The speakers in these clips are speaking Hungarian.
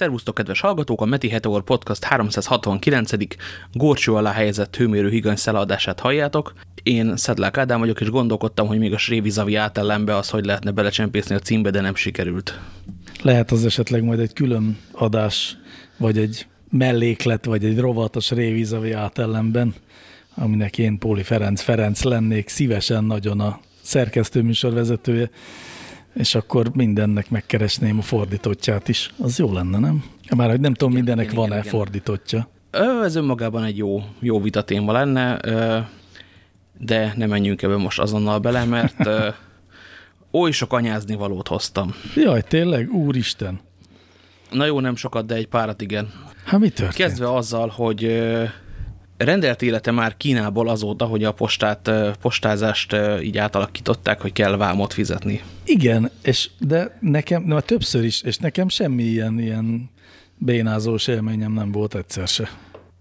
Szervusztok, kedves hallgatók! A Meti Heteor Podcast 369. górcső alá helyezett hőmérő higany szeladását halljátok. Én Szedlák Ádám vagyok, és gondolkodtam, hogy még a Srévizavi átellenbe az, hogy lehetne belecsempészni a címbe, de nem sikerült. Lehet az esetleg majd egy külön adás, vagy egy melléklet, vagy egy rovat a Srévizavi átellenben, aminek én Póli Ferenc Ferenc lennék szívesen nagyon a szerkesztőműsor vezetője és akkor mindennek megkeresném a fordítottját is. Az jó lenne, nem? Már hogy nem tudom, igen, mindennek van-e fordítottja. Ez önmagában egy jó, jó vitatéma lenne, de nem menjünk ebbe most azonnal bele, mert oly sok anyázni valót hoztam. Jaj, tényleg? Úristen! Na jó, nem sokat, de egy párat igen. Hát mi történt? Kezdve azzal, hogy rendelt élete már Kínából azóta, hogy a postát, postázást így átalakították, hogy kell vámot fizetni. Igen, és de nekem, de többször is, és nekem semmi ilyen, ilyen bénázós élményem nem volt egyszer se.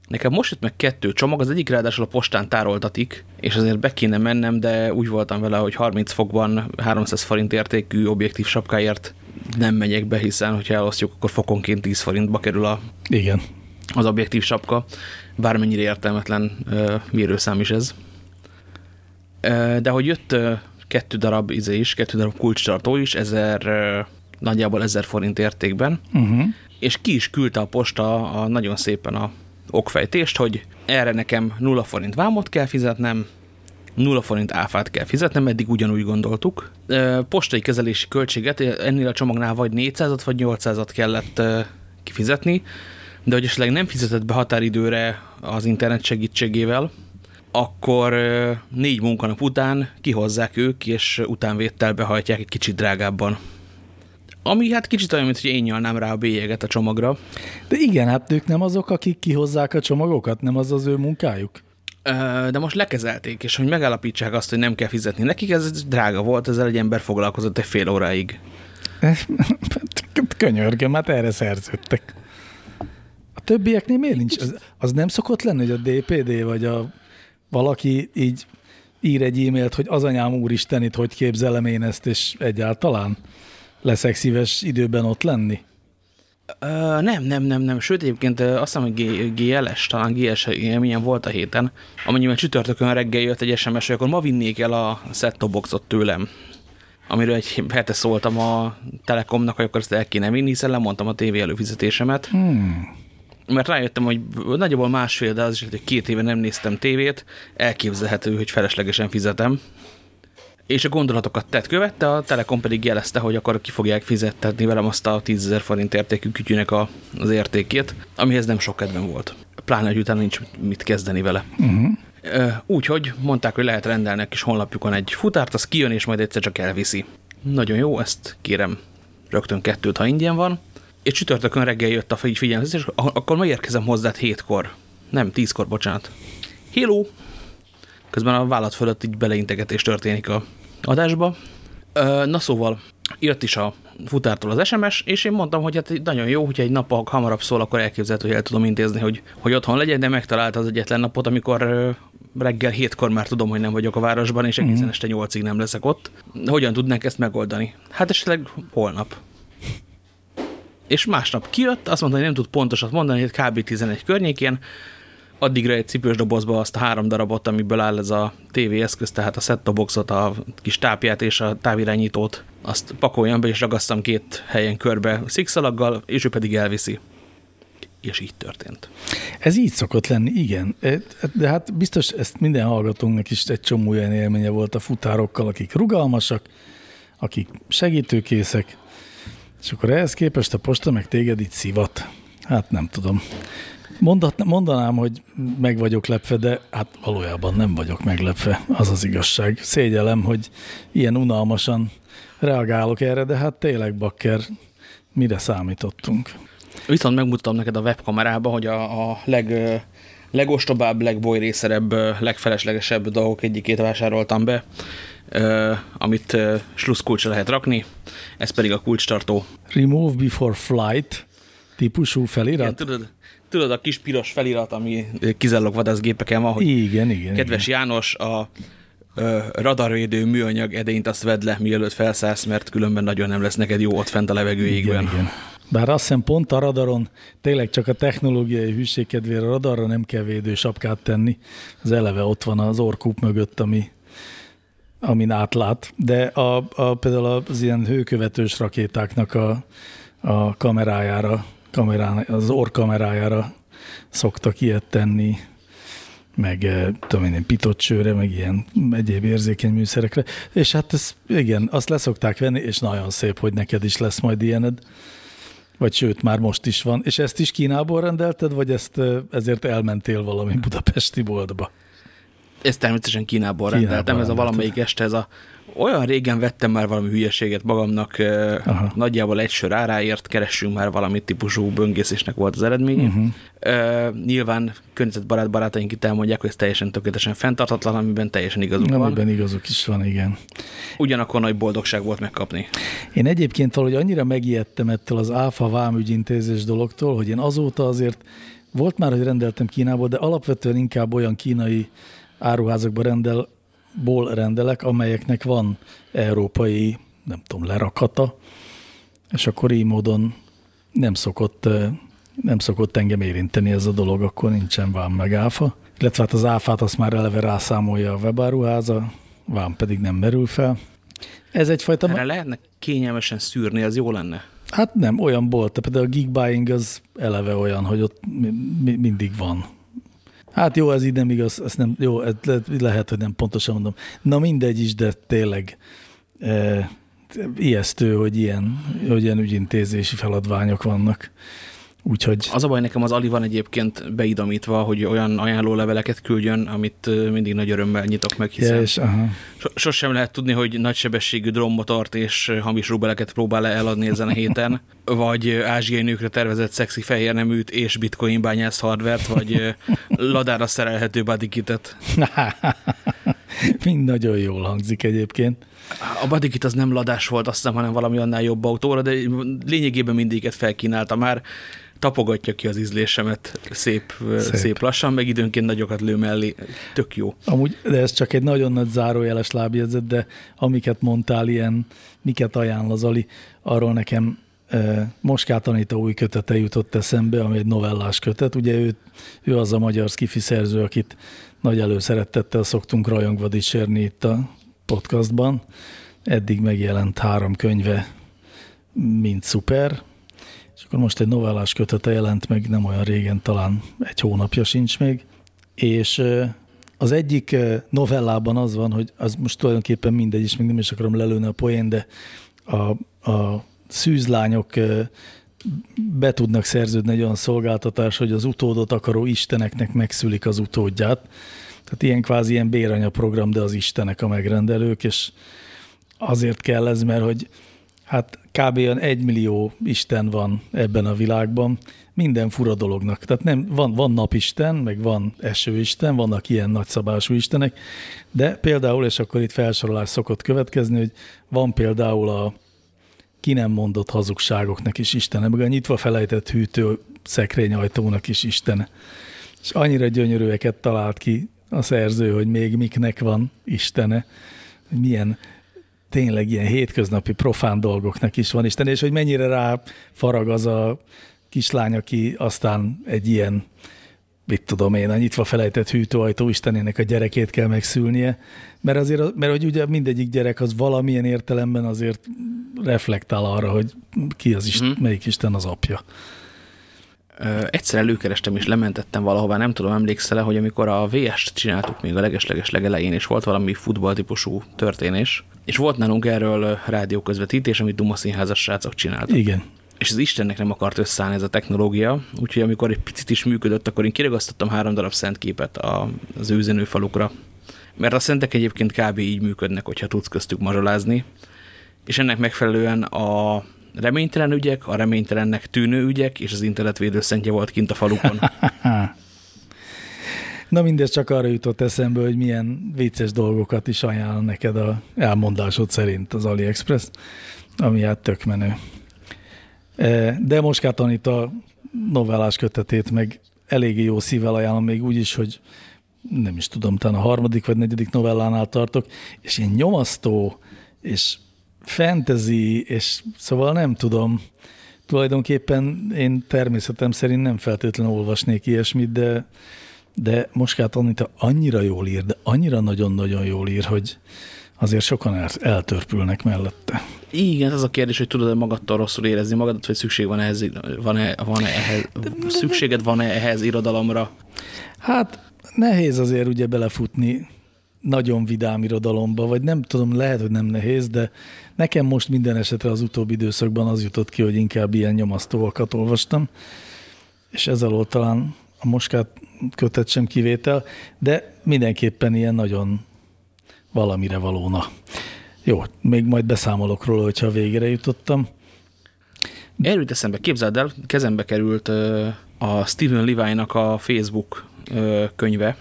Nekem most jött meg kettő csomag, az egyik ráadásul a postán tároltatik, és azért be kéne mennem, de úgy voltam vele, hogy 30 fokban 300 forint értékű objektív sapkáért nem megyek be, hiszen hogyha elosztjuk, akkor fokonként 10 forintba kerül a, Igen. az objektív sapka bármennyire értelmetlen mérőszám is ez. De hogy jött kettő darab izé is, kettő darab kulcstartó is, ezer, nagyjából ezer forint értékben, uh -huh. és ki is küldte a posta a, nagyon szépen a okfejtést, hogy erre nekem nulla forint vámot kell fizetnem, nulla forint áfát kell fizetnem, eddig ugyanúgy gondoltuk. Postai kezelési költséget ennél a csomagnál vagy 400-at, vagy 800-at kellett kifizetni, de hogy esetleg nem fizetett be határidőre az internet segítségével, akkor négy munkanap után kihozzák ők, és utánvéttel behajtják egy kicsit drágábban. Ami hát kicsit olyan, mint hogy én nyalnám rá a bélyeget a csomagra. De igen, hát ők nem azok, akik kihozzák a csomagokat, nem az az ő munkájuk? De most lekezelték, és hogy megállapítsák azt, hogy nem kell fizetni nekik, ez drága volt, ezzel egy ember foglalkozott egy fél óráig. Könyörgöm, hát erre szerződtek többieknél miért nincs? Az, az nem szokott lenni, hogy a DPD vagy a valaki így ír egy e-mailt, hogy az anyám úristen, itt hogy képzelem én ezt, és egyáltalán leszek szíves időben ott lenni? Uh, nem, nem, nem, nem. Sőt, egyébként azt hiszem, hogy GLS, talán GLS milyen volt a héten, amennyiben csütörtökön reggel jött egy SMS, hogy akkor ma vinnék el a set boxot tőlem amiről egy hete szóltam a Telekomnak, hogy akkor ezt el kéne vinni, hiszen lemondtam a tévé előfizetésemet. Hmm mert rájöttem, hogy nagyjából másfél, de az is, hogy két éve nem néztem tévét, elképzelhető, hogy feleslegesen fizetem. És a gondolatokat tett követte, a Telekom pedig jelezte, hogy akkor ki fogják fizettetni velem azt a 10 forint értékű kütyűnek a, az értékét, amihez nem sok kedvem volt. Pláne, hogy utána nincs mit kezdeni vele. Uh-huh. Úgyhogy mondták, hogy lehet rendelni a kis honlapjukon egy futárt, az kijön, és majd egyszer csak elviszi. Nagyon jó, ezt kérem rögtön kettőt, ha ingyen van és csütörtökön reggel jött a figyelmezés, és akkor ma érkezem hozzád hétkor. Nem, tízkor, bocsánat. Hello! Közben a vállat fölött így beleintegetés történik a adásba. Na szóval, jött is a futártól az SMS, és én mondtam, hogy hát nagyon jó, hogyha egy nap hamarabb szól, akkor elképzelhető, hogy el tudom intézni, hogy, hogy otthon legyen, de megtalálta az egyetlen napot, amikor reggel hétkor már tudom, hogy nem vagyok a városban, és egészen mm. este nyolcig nem leszek ott. Hogyan tudnánk ezt megoldani? Hát esetleg holnap és másnap kijött, azt mondta, hogy nem tud pontosat mondani, hogy kb. 11 környékén, addigra egy cipős dobozba azt a három darabot, amiből áll ez a TV eszköz, tehát a set boxot, a kis tápját és a távirányítót, azt pakoljam be, és ragasztam két helyen körbe szikszalaggal, és ő pedig elviszi. És így történt. Ez így szokott lenni, igen. E, de hát biztos ezt minden hallgatónknak is egy csomó olyan élménye volt a futárokkal, akik rugalmasak, akik segítőkészek, és akkor ehhez képest a posta meg téged itt szivat. Hát nem tudom. Mondat, mondanám, hogy meg vagyok lepve, de hát valójában nem vagyok meglepve, az az igazság. Szégyelem, hogy ilyen unalmasan reagálok erre, de hát tényleg bakker, mire számítottunk. Viszont megmutatom neked a webkamerába, hogy a, a leg, legostobább, legbojrészerebb, legfeleslegesebb dolgok egyikét vásároltam be, amit slusszkulcsra lehet rakni, ez pedig a kulcstartó. Remove before flight típusú felirat? Igen, tudod, tudod, a kis piros felirat, ami kizellog vadászgépeken van, hogy igen, igen, kedves igen. János, a radarvédő műanyag edényt azt vedd le, mielőtt felszállsz, mert különben nagyon nem lesz neked jó ott fent a levegőjégben. Igen, igen. Bár azt hiszem pont a radaron, tényleg csak a technológiai hűség kedvére a radarra nem kell védősapkát tenni. Az eleve ott van az orkup mögött, ami, amin átlát. De a, a, például az ilyen hőkövetős rakétáknak a, a kamerájára, kamerán, az orkamerájára szoktak ilyet tenni, meg eh, tudom én, pitott csőre, meg ilyen egyéb érzékeny műszerekre. És hát ez, igen, azt leszokták venni, és nagyon szép, hogy neked is lesz majd ilyened. Vagy sőt, már most is van. És ezt is Kínából rendelted, vagy ezt ezért elmentél valami budapesti boltba? Ezt természetesen Kínából, Kínából rendeltem, ez a valamelyik este, ez a olyan régen vettem már valami hülyeséget magamnak, Aha. nagyjából egy sör áráért, keressünk már valami típusú böngészésnek volt az eredmény. Uh-huh. Uh, nyilván környezetbarát barátaink itt elmondják, hogy ez teljesen tökéletesen fenntarthatatlan, amiben teljesen igazuk amiben van. Amiben igazuk is van, igen. Ugyanakkor nagy boldogság volt megkapni. Én egyébként valahogy annyira megijedtem ettől az áfa vámügyintézés dologtól, hogy én azóta azért volt már, hogy rendeltem Kínából, de alapvetően inkább olyan kínai áruházakba rendel, ból rendelek, amelyeknek van európai, nem tudom, lerakata, és akkor így módon nem szokott, nem szokott engem érinteni ez a dolog, akkor nincsen vám meg áfa. Illetve hát az áfát azt már eleve rászámolja a webáruháza, vám pedig nem merül fel. Ez egyfajta... Erre lehetne kényelmesen szűrni, az jó lenne. Hát nem, olyan bolt, például a Geek Buying az eleve olyan, hogy ott mi, mindig van Hát jó, ez így nem igaz, ezt nem, jó, ez lehet, hogy nem pontosan mondom. Na mindegy is, de tényleg e, ijesztő, hogy ilyen, hogy ilyen ügyintézési feladványok vannak. Úgyhogy... Az a baj nekem az Ali van egyébként beidomítva, hogy olyan ajánlóleveleket küldjön, amit mindig nagy örömmel nyitok meg, hiszen ja, és, aha. sosem lehet tudni, hogy nagysebességű drónmotort és hamis rubeleket próbál -e eladni ezen a héten, vagy ázsiai nőkre tervezett szexi fehér neműt és bitcoin bányász hardvert, vagy ladára szerelhető bodykitet. Mind nagyon jól hangzik egyébként. A bodykit az nem ladás volt, azt hiszem, hanem valami annál jobb autóra, de lényegében mindiket felkínálta már tapogatja ki az ízlésemet szép, szép. szép lassan, meg időnként nagyokat lő mellé. Tök jó. Amúgy, de ez csak egy nagyon nagy zárójeles lábjegyzet, de amiket mondtál, ilyen, miket ajánl az Ali, arról nekem e, Moskát Anita új kötete jutott eszembe, ami egy novellás kötet. Ugye ő, ő az a magyar skifi szerző, akit nagy előszerettettel szoktunk rajongva dicsérni itt a podcastban. Eddig megjelent három könyve, mint szuper, és akkor most egy novellás kötete jelent meg nem olyan régen, talán egy hónapja sincs még, és az egyik novellában az van, hogy az most tulajdonképpen mindegy, és még nem is akarom lelőni a poén, de a, a szűzlányok be tudnak szerződni egy olyan szolgáltatás, hogy az utódot akaró isteneknek megszülik az utódját. Tehát ilyen kvázi ilyen béranya program, de az istenek a megrendelők, és azért kell ez, mert hogy hát kb. egy millió isten van ebben a világban, minden fura dolognak. Tehát nem, van, van napisten, meg van esőisten, vannak ilyen nagyszabású istenek, de például, és akkor itt felsorolás szokott következni, hogy van például a ki nem mondott hazugságoknak is istene, meg a nyitva felejtett hűtő szekrényajtónak is istene. És annyira gyönyörűeket talált ki a szerző, hogy még miknek van istene, milyen tényleg ilyen hétköznapi profán dolgoknak is van Isten, és hogy mennyire rá farag az a kislány, aki aztán egy ilyen, mit tudom én, a nyitva felejtett hűtőajtó Istenének a gyerekét kell megszülnie, mert azért, mert hogy ugye mindegyik gyerek az valamilyen értelemben azért reflektál arra, hogy ki az Isten, hmm. melyik Isten az apja. Egyszer előkerestem és lementettem valahová, nem tudom, emlékszel -e, hogy amikor a VS-t csináltuk még a legesleges legelején, és volt valami futballtípusú történés, és volt nálunk erről rádióközvetítés, amit Duma színházas srácok csináltak. Igen. És az Istennek nem akart összeállni ez a technológia, úgyhogy amikor egy picit is működött, akkor én kiragasztottam három darab szentképet az ő falukra. Mert a szentek egyébként kb. így működnek, hogyha tudsz köztük mazsolázni. És ennek megfelelően a reménytelen ügyek, a reménytelennek tűnő ügyek, és az internetvédő szentje volt kint a falukon. Na mindez csak arra jutott eszembe, hogy milyen vicces dolgokat is ajánl neked a elmondásod szerint az AliExpress, ami hát tök menő. E, de most kell a novellás kötetét, meg eléggé jó szívvel ajánlom még úgy is, hogy nem is tudom, talán a harmadik vagy negyedik novellánál tartok, és ilyen nyomasztó, és fantasy, és szóval nem tudom, tulajdonképpen én természetem szerint nem feltétlenül olvasnék ilyesmit, de, de Moskát Anita annyira jól ír, de annyira nagyon-nagyon jól ír, hogy azért sokan el, eltörpülnek mellette. Igen, ez a kérdés, hogy tudod-e magadtól rosszul érezni magadat, vagy szükség van ehhez, van-e, van-e ehhez, szükséged van-e ehhez irodalomra? Hát nehéz azért ugye belefutni nagyon vidám irodalomba, vagy nem tudom, lehet, hogy nem nehéz, de nekem most minden esetre az utóbbi időszakban az jutott ki, hogy inkább ilyen nyomasztóakat olvastam, és ez alól talán a moskát kötet sem kivétel, de mindenképpen ilyen nagyon valamire valóna. Jó, még majd beszámolok róla, hogyha végére jutottam. Erről eszembe, képzeld el, kezembe került a Stephen Levi-nak a Facebook könyve,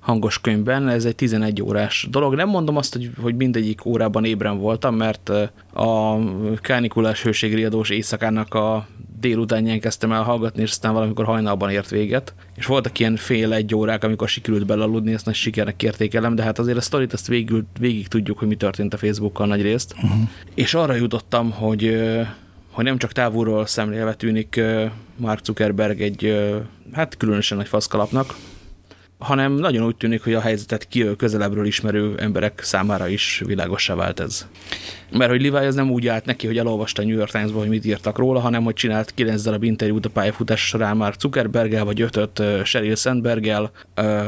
hangos könyvben, ez egy 11 órás dolog. Nem mondom azt, hogy, hogy mindegyik órában ébren voltam, mert a kánikulás hőségriadós éjszakának a délutánján kezdtem el hallgatni, és aztán valamikor hajnalban ért véget. És voltak ilyen fél-egy órák, amikor sikerült belaludni, ezt nagy sikernek értékelem, de hát azért a sztorit azt végül, végig tudjuk, hogy mi történt a Facebookkal nagy részt. Uh -huh. És arra jutottam, hogy hogy nem csak távulról szemlélve tűnik Mark Zuckerberg egy hát különösen nagy faszkalapnak, hanem nagyon úgy tűnik, hogy a helyzetet ki közelebbről ismerő emberek számára is világosá vált ez. Mert hogy Levi az nem úgy állt neki, hogy elolvasta a New York times hogy mit írtak róla, hanem hogy csinált 9 darab interjút a pályafutás során már Zuckerberggel, vagy ötöt uh, Sheryl Sandberggel. Uh,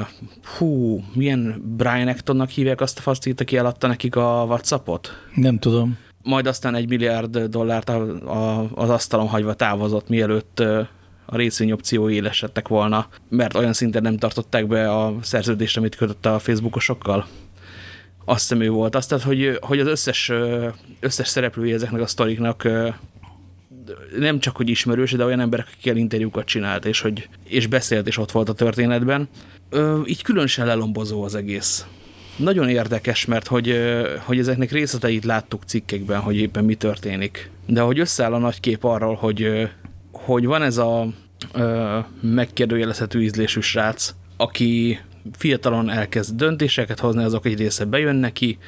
hú, milyen Brian Actonnak hívják azt a fasztit, aki eladta nekik a Whatsappot? Nem tudom. Majd aztán egy milliárd dollárt a, a, az asztalon hagyva távozott, mielőtt uh, a részvényopciói élesedtek volna, mert olyan szinten nem tartották be a szerződést, amit kötött a Facebookosokkal. Azt hiszem ő volt. Azt tehát, hogy, hogy az összes, összes szereplője ezeknek a sztoriknak nem csak, hogy ismerős, de olyan emberek, akikkel interjúkat csinált, és, hogy, és beszélt, és ott volt a történetben. Így különösen lelombozó az egész. Nagyon érdekes, mert hogy, hogy ezeknek részleteit láttuk cikkekben, hogy éppen mi történik. De hogy összeáll a nagy kép arról, hogy, hogy van ez a ö, megkérdőjelezhető ízlésű srác, aki fiatalon elkezd döntéseket hozni, azok egy része bejön neki,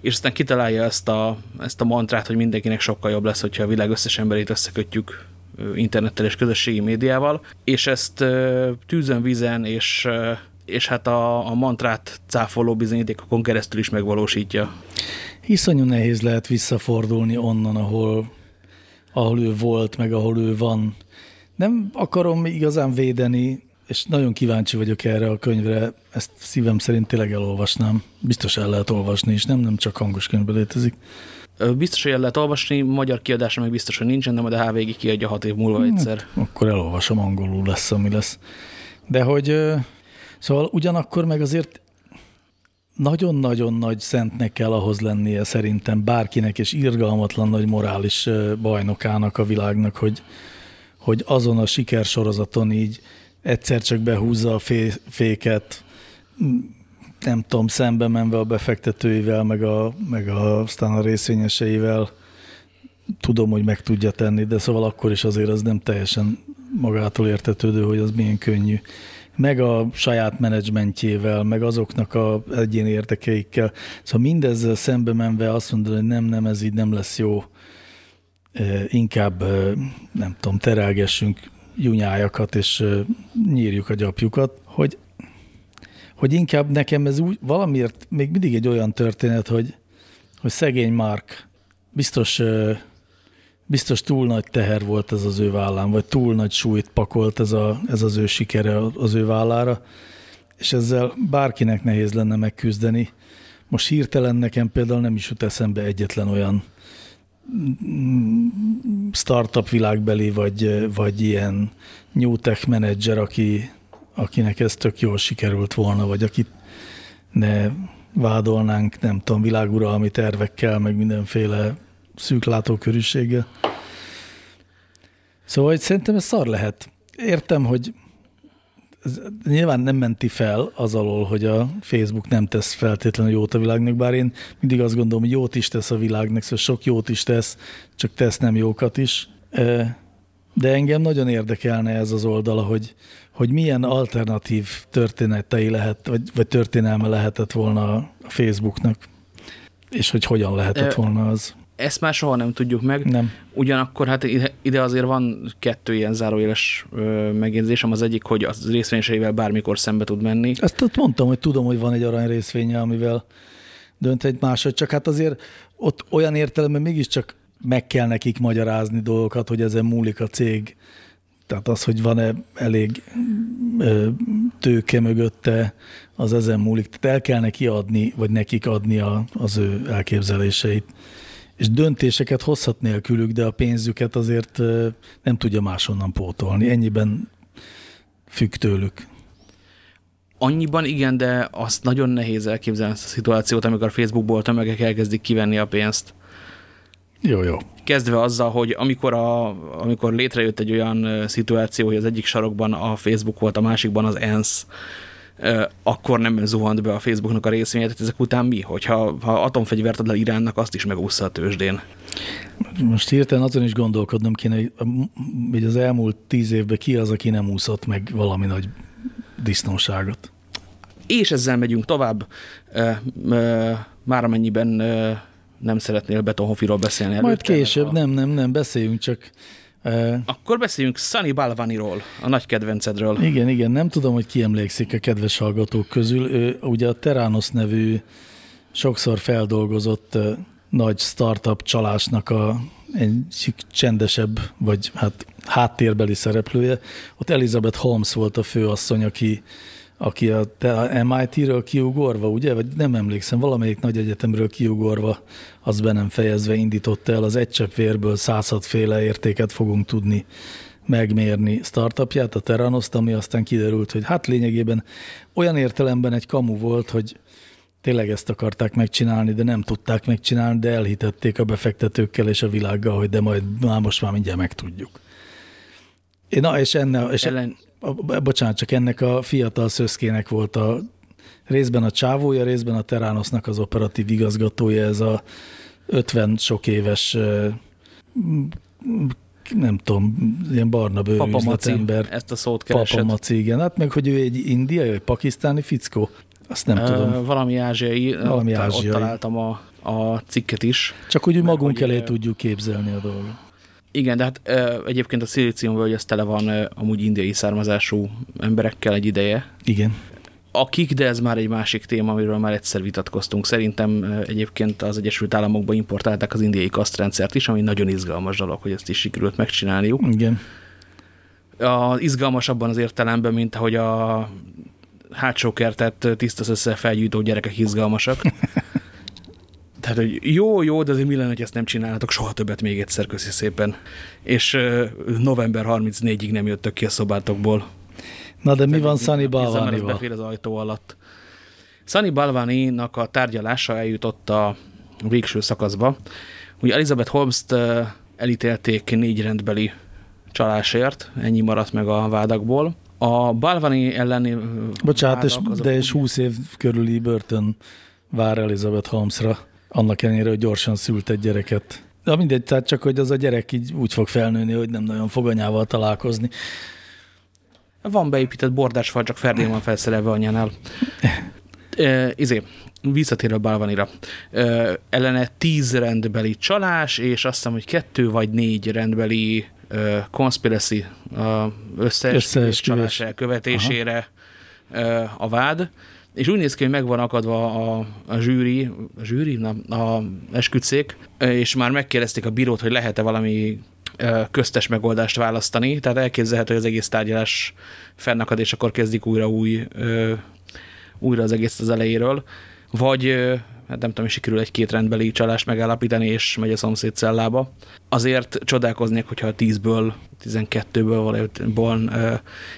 és aztán kitalálja ezt a, ezt a mantrát, hogy mindenkinek sokkal jobb lesz, hogyha a világ összes emberét összekötjük internettel és közösségi médiával, és ezt tűzön, vízen és, és hát a, a mantrát cáfoló bizonyítékokon keresztül is megvalósítja. Hiszonyú nehéz lehet visszafordulni onnan, ahol ahol ő volt, meg ahol ő van. Nem akarom igazán védeni, és nagyon kíváncsi vagyok erre a könyvre, ezt szívem szerint tényleg elolvasnám. Biztos el lehet olvasni, és nem, nem csak hangos könyvben létezik. Biztos, hogy el lehet olvasni, magyar kiadása meg biztos, hogy nincsen, de majd a HVG kiadja hat év múlva hát, egyszer. Hát, akkor elolvasom, angolul lesz, ami lesz. De hogy, szóval ugyanakkor meg azért nagyon-nagyon nagy szentnek kell ahhoz lennie szerintem bárkinek, és irgalmatlan nagy morális bajnokának a világnak, hogy, hogy azon a sikersorozaton így egyszer csak behúzza a fé, féket, nem tudom, szembe menve a befektetőivel, meg, a, meg a, aztán a részvényeseivel, tudom, hogy meg tudja tenni, de szóval akkor is azért az nem teljesen magától értetődő, hogy az milyen könnyű meg a saját menedzsmentjével, meg azoknak a egyéni érdekeikkel. Szóval mindezzel szembe menve azt mondod, hogy nem, nem, ez így nem lesz jó, inkább nem tudom, terelgessünk junyájakat, és nyírjuk a gyapjukat, hogy, hogy inkább nekem ez úgy, valamiért még mindig egy olyan történet, hogy, hogy szegény Mark biztos biztos túl nagy teher volt ez az ő vállán, vagy túl nagy súlyt pakolt ez, a, ez az ő sikere az ő vállára, és ezzel bárkinek nehéz lenne megküzdeni. Most hirtelen nekem például nem is jut eszembe egyetlen olyan startup világbeli, vagy, vagy ilyen new tech menedzser, aki, akinek ez tök jól sikerült volna, vagy akit ne vádolnánk, nem tudom, világuralmi tervekkel, meg mindenféle szűk látókörűséggel. Szóval hogy szerintem ez szar lehet. Értem, hogy ez nyilván nem menti fel az alól, hogy a Facebook nem tesz feltétlenül jót a világnak, bár én mindig azt gondolom, hogy jót is tesz a világnak, szóval sok jót is tesz, csak tesz nem jókat is. De engem nagyon érdekelne ez az oldala, hogy, hogy milyen alternatív történetei lehet, vagy, vagy történelme lehetett volna a Facebooknak, és hogy hogyan lehetett volna az Ezt már soha nem tudjuk meg. Nem. Ugyanakkor hát ide, azért van kettő ilyen záróéles megjegyzésem. Az egyik, hogy az részvényeseivel bármikor szembe tud menni. Ezt ott mondtam, hogy tudom, hogy van egy arany részvénye, amivel dönt egy másod, csak hát azért ott olyan értelemben mégiscsak meg kell nekik magyarázni dolgokat, hogy ezen múlik a cég. Tehát az, hogy van-e elég ö, tőke mögötte, az ezen múlik. Tehát el kell neki adni, vagy nekik adni a, az ő elképzeléseit. És döntéseket hozhat nélkülük, de a pénzüket azért nem tudja máshonnan pótolni. Ennyiben függ tőlük. Annyiban igen, de azt nagyon nehéz elképzelni ezt a szituációt, amikor Facebookból tömegek elkezdik kivenni a pénzt. Jó, jó. Kezdve azzal, hogy amikor, a, amikor létrejött egy olyan szituáció, hogy az egyik sarokban a Facebook volt, a másikban az ENSZ, akkor nem zuhant be a Facebooknak a részvényet, tehát ezek után mi? Hogyha ha atomfegyvert ad le Iránnak, azt is megúszza a tőzsdén. Most hirtelen azon is gondolkodnom kéne, hogy az elmúlt tíz évben ki az, aki nem úszott meg valami nagy disznóságot. És ezzel megyünk tovább, már amennyiben nem szeretnél Betonhofiról beszélni Majd előtte, később, a- nem, nem, nem, beszéljünk csak. Akkor beszéljünk Sunny Balvaniról, a nagy kedvencedről. igen, igen, nem tudom, hogy ki emlékszik a kedves hallgatók közül. Ő ugye a Teranos nevű sokszor feldolgozott nagy startup csalásnak a egy csendesebb, vagy hát háttérbeli szereplője. Ott Elizabeth Holmes volt a főasszony, aki, aki a, MIT-ről kiugorva, ugye? Vagy nem emlékszem, valamelyik nagy egyetemről kiugorva, az be nem fejezve indította el az egy csepp vérből 106 féle értéket fogunk tudni megmérni startupját, a Terranoszt, ami aztán kiderült, hogy hát lényegében olyan értelemben egy kamu volt, hogy tényleg ezt akarták megcsinálni, de nem tudták megcsinálni, de elhitették a befektetőkkel és a világgal, hogy de majd már most már mindjárt megtudjuk. Na, és enne, és Ellen, bocsánat, csak ennek a fiatal szöszkének volt a részben a csávója, részben a Teránosznak az operatív igazgatója, ez a 50 sok éves, nem tudom, ilyen barna bőrű Papa Maci, ezt a szót keresed. Papa Maci, igen. Hát meg, hogy ő egy indiai, vagy pakisztáni fickó, azt nem Ö, tudom. Valami ázsiai, Valami ott, ázsiai. ott találtam a, a cikket is. Csak úgy, hogy magunk hogy, elé tudjuk képzelni a dolgot. Igen, de hát egyébként a szilíciumvölgy az tele van amúgy indiai származású emberekkel egy ideje, Igen. akik, de ez már egy másik téma, amiről már egyszer vitatkoztunk. Szerintem egyébként az Egyesült Államokba importálták az indiai kasztrendszert is, ami nagyon izgalmas dolog, hogy ezt is sikerült megcsinálniuk. Igen. A izgalmas abban az értelemben, mint ahogy a hátsó kertet tisztas össze felgyújtó gyerekek izgalmasak. Tehát, hogy jó, jó, de azért mi lenne, hogy ezt nem csinálnátok soha többet még egyszer, köszi szépen. És ö, november 34-ig nem jöttök ki a szobátokból. Na de mi van Sunny Balvanival? Befér az ajtó alatt. Sunny Balvani-nak a tárgyalása eljutott a végső szakaszba. Ugye Elizabeth Holmes-t elítélték négy rendbeli csalásért, ennyi maradt meg a vádakból. A Balvani elleni Bocsánat, és, de és 20 év körüli börtön vár Elizabeth Holmesra, annak ellenére, hogy gyorsan szült egy gyereket. De mindegy, tehát csak, hogy az a gyerek így úgy fog felnőni, hogy nem nagyon fog anyával találkozni. Van beépített bordásfal, csak ferdén van felszerelve anyánál. E, izé, visszatérve Balvanira. E, ellene tíz rendbeli csalás, és azt hiszem, hogy kettő vagy négy rendbeli e, conspiracy, a összeesküvés csalás elkövetésére e, a vád. És úgy néz ki, hogy meg van akadva a, a zsűri, a zsűri, na, a esküdszék, és már megkérdezték a bírót, hogy lehet-e valami köztes megoldást választani, tehát elképzelhető, hogy az egész tárgyalás fennakad, és akkor kezdik újra új, újra az egész az elejéről, vagy hát nem tudom, sikerül egy-két rendbeli csalást megállapítani, és megy a szomszéd cellába. Azért csodálkoznék, hogyha a 10-ből, 12-ből valójában ö,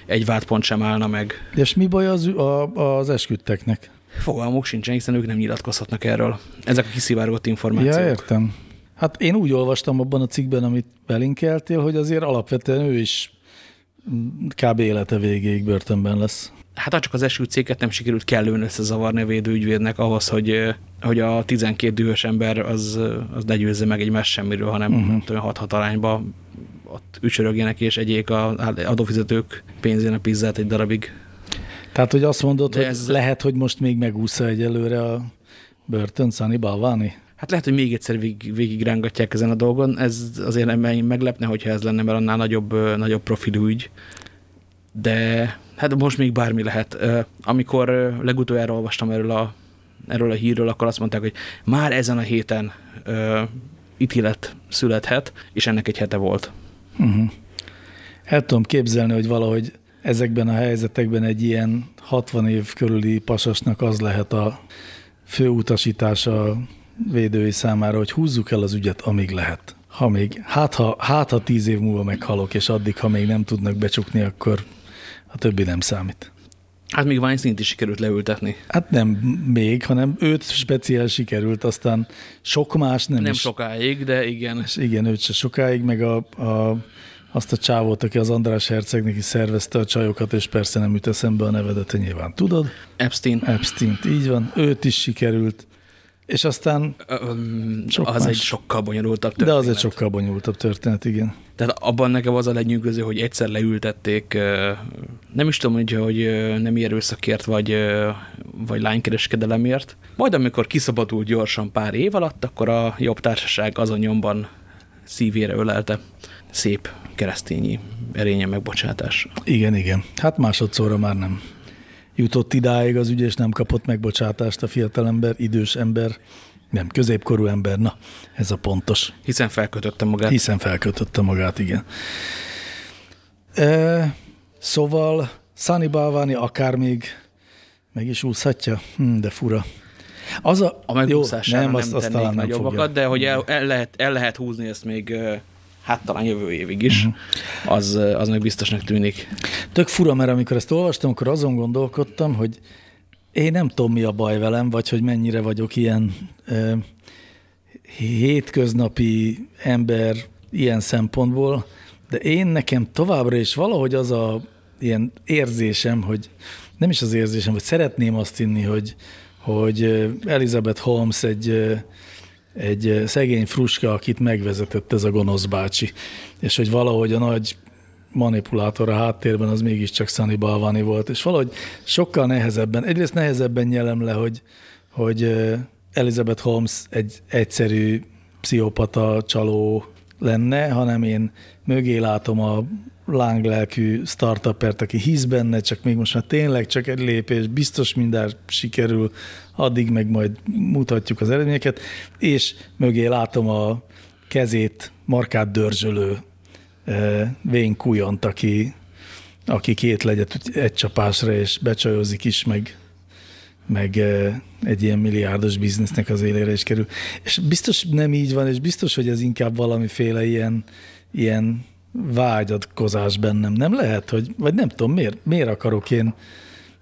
egy vádpont sem állna meg. És mi baj az, a, az esküdteknek? Fogalmuk sincsen, hiszen ők nem nyilatkozhatnak erről. Ezek a kiszivárgott információk. Ja, értem. Hát én úgy olvastam abban a cikkben, amit belinkeltél, hogy azért alapvetően ő is kb. élete végéig börtönben lesz. Hát ha csak az esküdtszéket nem sikerült kellően összezavarni a védőügyvédnek ahhoz, hogy, hogy a 12 dühös ember az, az ne győzze meg egymás semmiről, hanem uh-huh. nem tudom, 6 arányba ott ücsörögjenek és egyék az adófizetők pénzén a pizzát egy darabig. Tehát, hogy azt mondod, De hogy ez- lehet, hogy most még megúszza egyelőre a börtön Sunny Balvani? Hát lehet, hogy még egyszer végig, végig rángatják ezen a dolgon. Ez azért nem meglepne, hogyha ez lenne, mert annál nagyobb, nagyobb profilú ügy. De hát most még bármi lehet. Amikor legutoljára olvastam erről a, erről a hírről, akkor azt mondták, hogy már ezen a héten ítélet születhet, és ennek egy hete volt. Uh-huh. El tudom képzelni, hogy valahogy ezekben a helyzetekben egy ilyen 60 év körüli pasasnak az lehet a fő utasítása védői számára, hogy húzzuk el az ügyet, amíg lehet. Ha még, hát ha, hát ha tíz év múlva meghalok, és addig, ha még nem tudnak becsukni, akkor a többi nem számít. Hát még Weinstein-t is sikerült leültetni. Hát nem még, hanem őt speciál sikerült, aztán sok más nem, nem is. sokáig, de igen. És igen, őt se sokáig, meg a, a, azt a csávót, aki az András Hercegnek is szervezte a csajokat, és persze nem üt eszembe a nevedet, nyilván tudod. Epstein. epstein így van. Őt is sikerült. És aztán Sok az más. egy sokkal bonyolultabb történet. De az egy sokkal bonyolultabb történet, igen. Tehát abban nekem az a lenyűgöző, hogy egyszer leültették, nem is tudom, hogy, hogy nem erőszakért, vagy, vagy lánykereskedelemért. Majd amikor kiszabadult gyorsan pár év alatt, akkor a jobb társaság azon nyomban szívére ölelte. Szép keresztényi erénye megbocsátás. Igen, igen. Hát másodszorra már nem jutott idáig az ügy, és nem kapott megbocsátást a fiatalember, idős ember, nem, középkorú ember, na, ez a pontos. Hiszen felkötötte magát. Hiszen felkötötte magát, igen. E, szóval Szani Balvani akár még meg is úszhatja, hm, de fura. Az a, a jó, nem, azt, azt talán nem fogja. de hogy el, el, lehet, el lehet húzni ezt még hát talán jövő évig is, uh-huh. az, az meg biztosnak tűnik. Tök fura, mert amikor ezt olvastam, akkor azon gondolkodtam, hogy én nem tudom, mi a baj velem, vagy hogy mennyire vagyok ilyen ö, hétköznapi ember ilyen szempontból, de én nekem továbbra is valahogy az a ilyen érzésem, hogy nem is az érzésem, hogy szeretném azt inni, hogy, hogy Elizabeth Holmes egy egy szegény fruska, akit megvezetett ez a gonosz bácsi, és hogy valahogy a nagy manipulátor a háttérben az mégiscsak Sunny Balvani volt, és valahogy sokkal nehezebben, egyrészt nehezebben nyelem le, hogy, hogy Elizabeth Holmes egy egyszerű pszichopata csaló lenne, hanem én mögé látom a lánglelkű startupert, aki hisz benne, csak még most már tényleg csak egy lépés, biztos minden sikerül, addig meg majd mutatjuk az eredményeket, és mögé látom a kezét markát dörzsölő Vén Kujont, aki, aki két legyet egy csapásra, és becsajozik is, meg, meg egy ilyen milliárdos biznisznek az élére is kerül. És biztos nem így van, és biztos, hogy ez inkább valamiféle ilyen, ilyen vágyatkozás bennem. Nem lehet, hogy, vagy nem tudom, miért, miért akarok én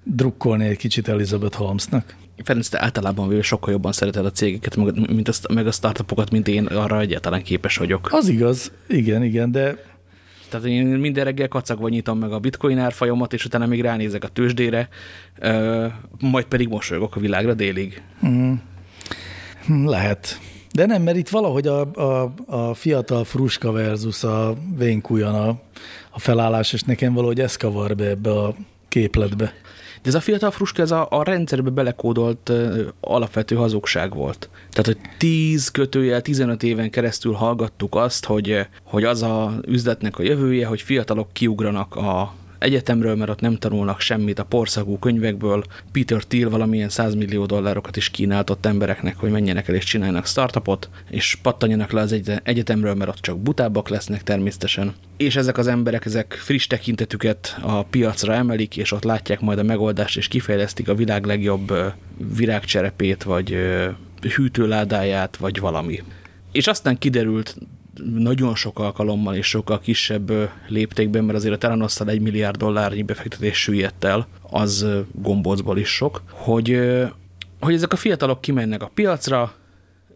drukkolni egy kicsit Elizabeth Holmesnak? Ferenc, te általában véve sokkal jobban szereted a cégeket, mint a, meg a startupokat, mint én arra egyáltalán képes vagyok. Az igaz, igen, igen, de... Tehát én minden reggel kacagva nyitom meg a bitcoin árfolyamat, és utána még ránézek a tőzsdére, majd pedig mosolygok a világra délig. Hmm. Lehet. De nem, mert itt valahogy a, a, a fiatal fruska versus a vénkujan a, a felállás, és nekem valahogy ez kavar be ebbe a képletbe. De ez a fiatal fruska, ez a, a rendszerbe belekódolt uh, alapvető hazugság volt. Tehát, hogy 10 kötőjel, 15 éven keresztül hallgattuk azt, hogy, hogy az a üzletnek a jövője, hogy fiatalok kiugranak a egyetemről, mert ott nem tanulnak semmit a porszagú könyvekből. Peter Thiel valamilyen 100 millió dollárokat is kínáltott embereknek, hogy menjenek el és csináljanak startupot, és pattanjanak le az egyetemről, mert ott csak butábbak lesznek természetesen. És ezek az emberek, ezek friss tekintetüket a piacra emelik, és ott látják majd a megoldást, és kifejlesztik a világ legjobb virágcserepét, vagy hűtőládáját, vagy valami. És aztán kiderült nagyon sok alkalommal és sokkal kisebb léptékben, mert azért a Teranosszal egy milliárd dollárnyi befektetés süllyedt el, az gombócból is sok, hogy, hogy ezek a fiatalok kimennek a piacra,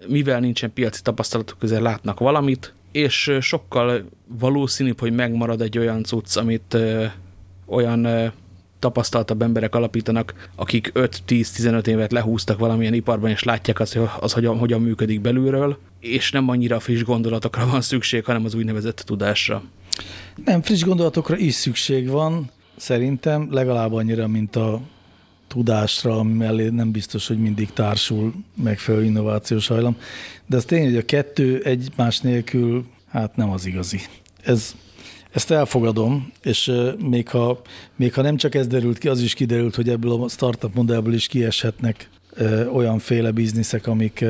mivel nincsen piaci tapasztalatuk közel látnak valamit, és sokkal valószínűbb, hogy megmarad egy olyan cucc, amit olyan tapasztaltabb emberek alapítanak, akik 5-10-15 évet lehúztak valamilyen iparban, és látják azt, hogy az hogyan, hogyan működik belülről, és nem annyira friss gondolatokra van szükség, hanem az úgynevezett tudásra. Nem, friss gondolatokra is szükség van, szerintem, legalább annyira, mint a tudásra, ami mellé nem biztos, hogy mindig társul megfelelő innovációs hajlam. De az tény, hogy a kettő egymás nélkül, hát nem az igazi. Ez, ezt elfogadom, és még ha, még ha nem csak ez derült ki, az is kiderült, hogy ebből a startup modellből is kieshetnek olyanféle bizniszek, amik,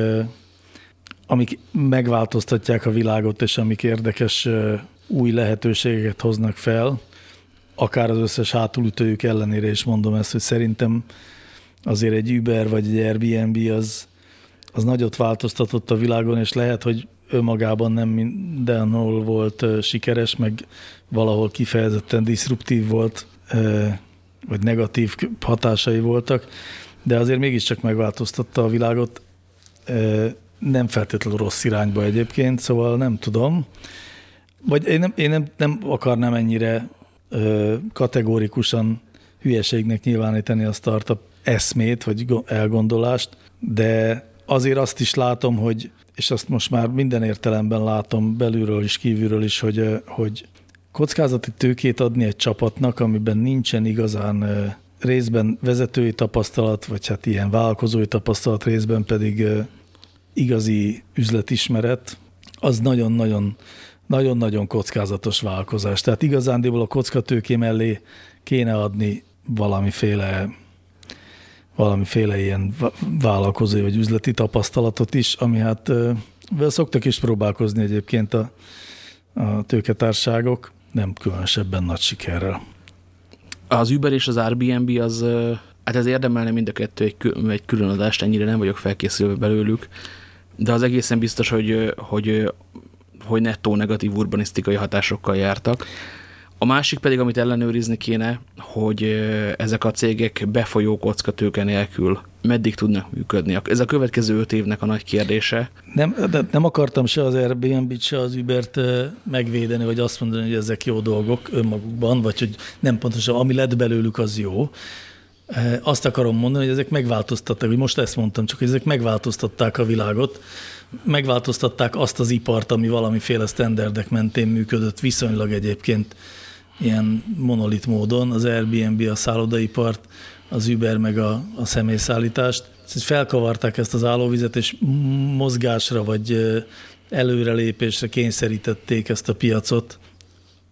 amik megváltoztatják a világot, és amik érdekes új lehetőségeket hoznak fel, akár az összes hátulütőjük ellenére is mondom ezt, hogy szerintem azért egy Uber vagy egy Airbnb az, az nagyot változtatott a világon, és lehet, hogy önmagában nem mindenhol volt sikeres, meg valahol kifejezetten diszruptív volt, vagy negatív hatásai voltak, de azért mégiscsak megváltoztatta a világot, nem feltétlenül rossz irányba egyébként, szóval nem tudom. Vagy én nem, én nem, nem akarnám ennyire kategórikusan hülyeségnek nyilvánítani a startup eszmét, vagy elgondolást, de azért azt is látom, hogy, és azt most már minden értelemben látom belülről is, kívülről is, hogy, hogy kockázati tőkét adni egy csapatnak, amiben nincsen igazán részben vezetői tapasztalat, vagy hát ilyen vállalkozói tapasztalat, részben pedig igazi üzletismeret, az nagyon-nagyon nagyon-nagyon kockázatos vállalkozás. Tehát igazándiból a kockatőké mellé kéne adni valamiféle valamiféle ilyen vállalkozói vagy üzleti tapasztalatot is, ami hát szoktak is próbálkozni egyébként a, a tőketárságok, nem különösebben nagy sikerrel. Az Uber és az Airbnb az, hát ez érdemelne mind a kettő egy, egy külön ennyire nem vagyok felkészülve belőlük, de az egészen biztos, hogy, hogy hogy nettó negatív urbanisztikai hatásokkal jártak. A másik pedig, amit ellenőrizni kéne, hogy ezek a cégek befolyó kockatőke nélkül meddig tudnak működni. Ez a következő öt évnek a nagy kérdése. Nem, de nem akartam se az Airbnb-t, se az Ubert megvédeni, vagy azt mondani, hogy ezek jó dolgok önmagukban, vagy hogy nem pontosan, ami lett belőlük, az jó. Azt akarom mondani, hogy ezek megváltoztatták, hogy most ezt mondtam, csak hogy ezek megváltoztatták a világot, megváltoztatták azt az ipart, ami valamiféle standardek mentén működött viszonylag egyébként ilyen monolit módon, az Airbnb a szállodaipart, az Uber meg a, a személyszállítást. Felkavarták ezt az állóvizet, és mozgásra vagy előrelépésre kényszerítették ezt a piacot.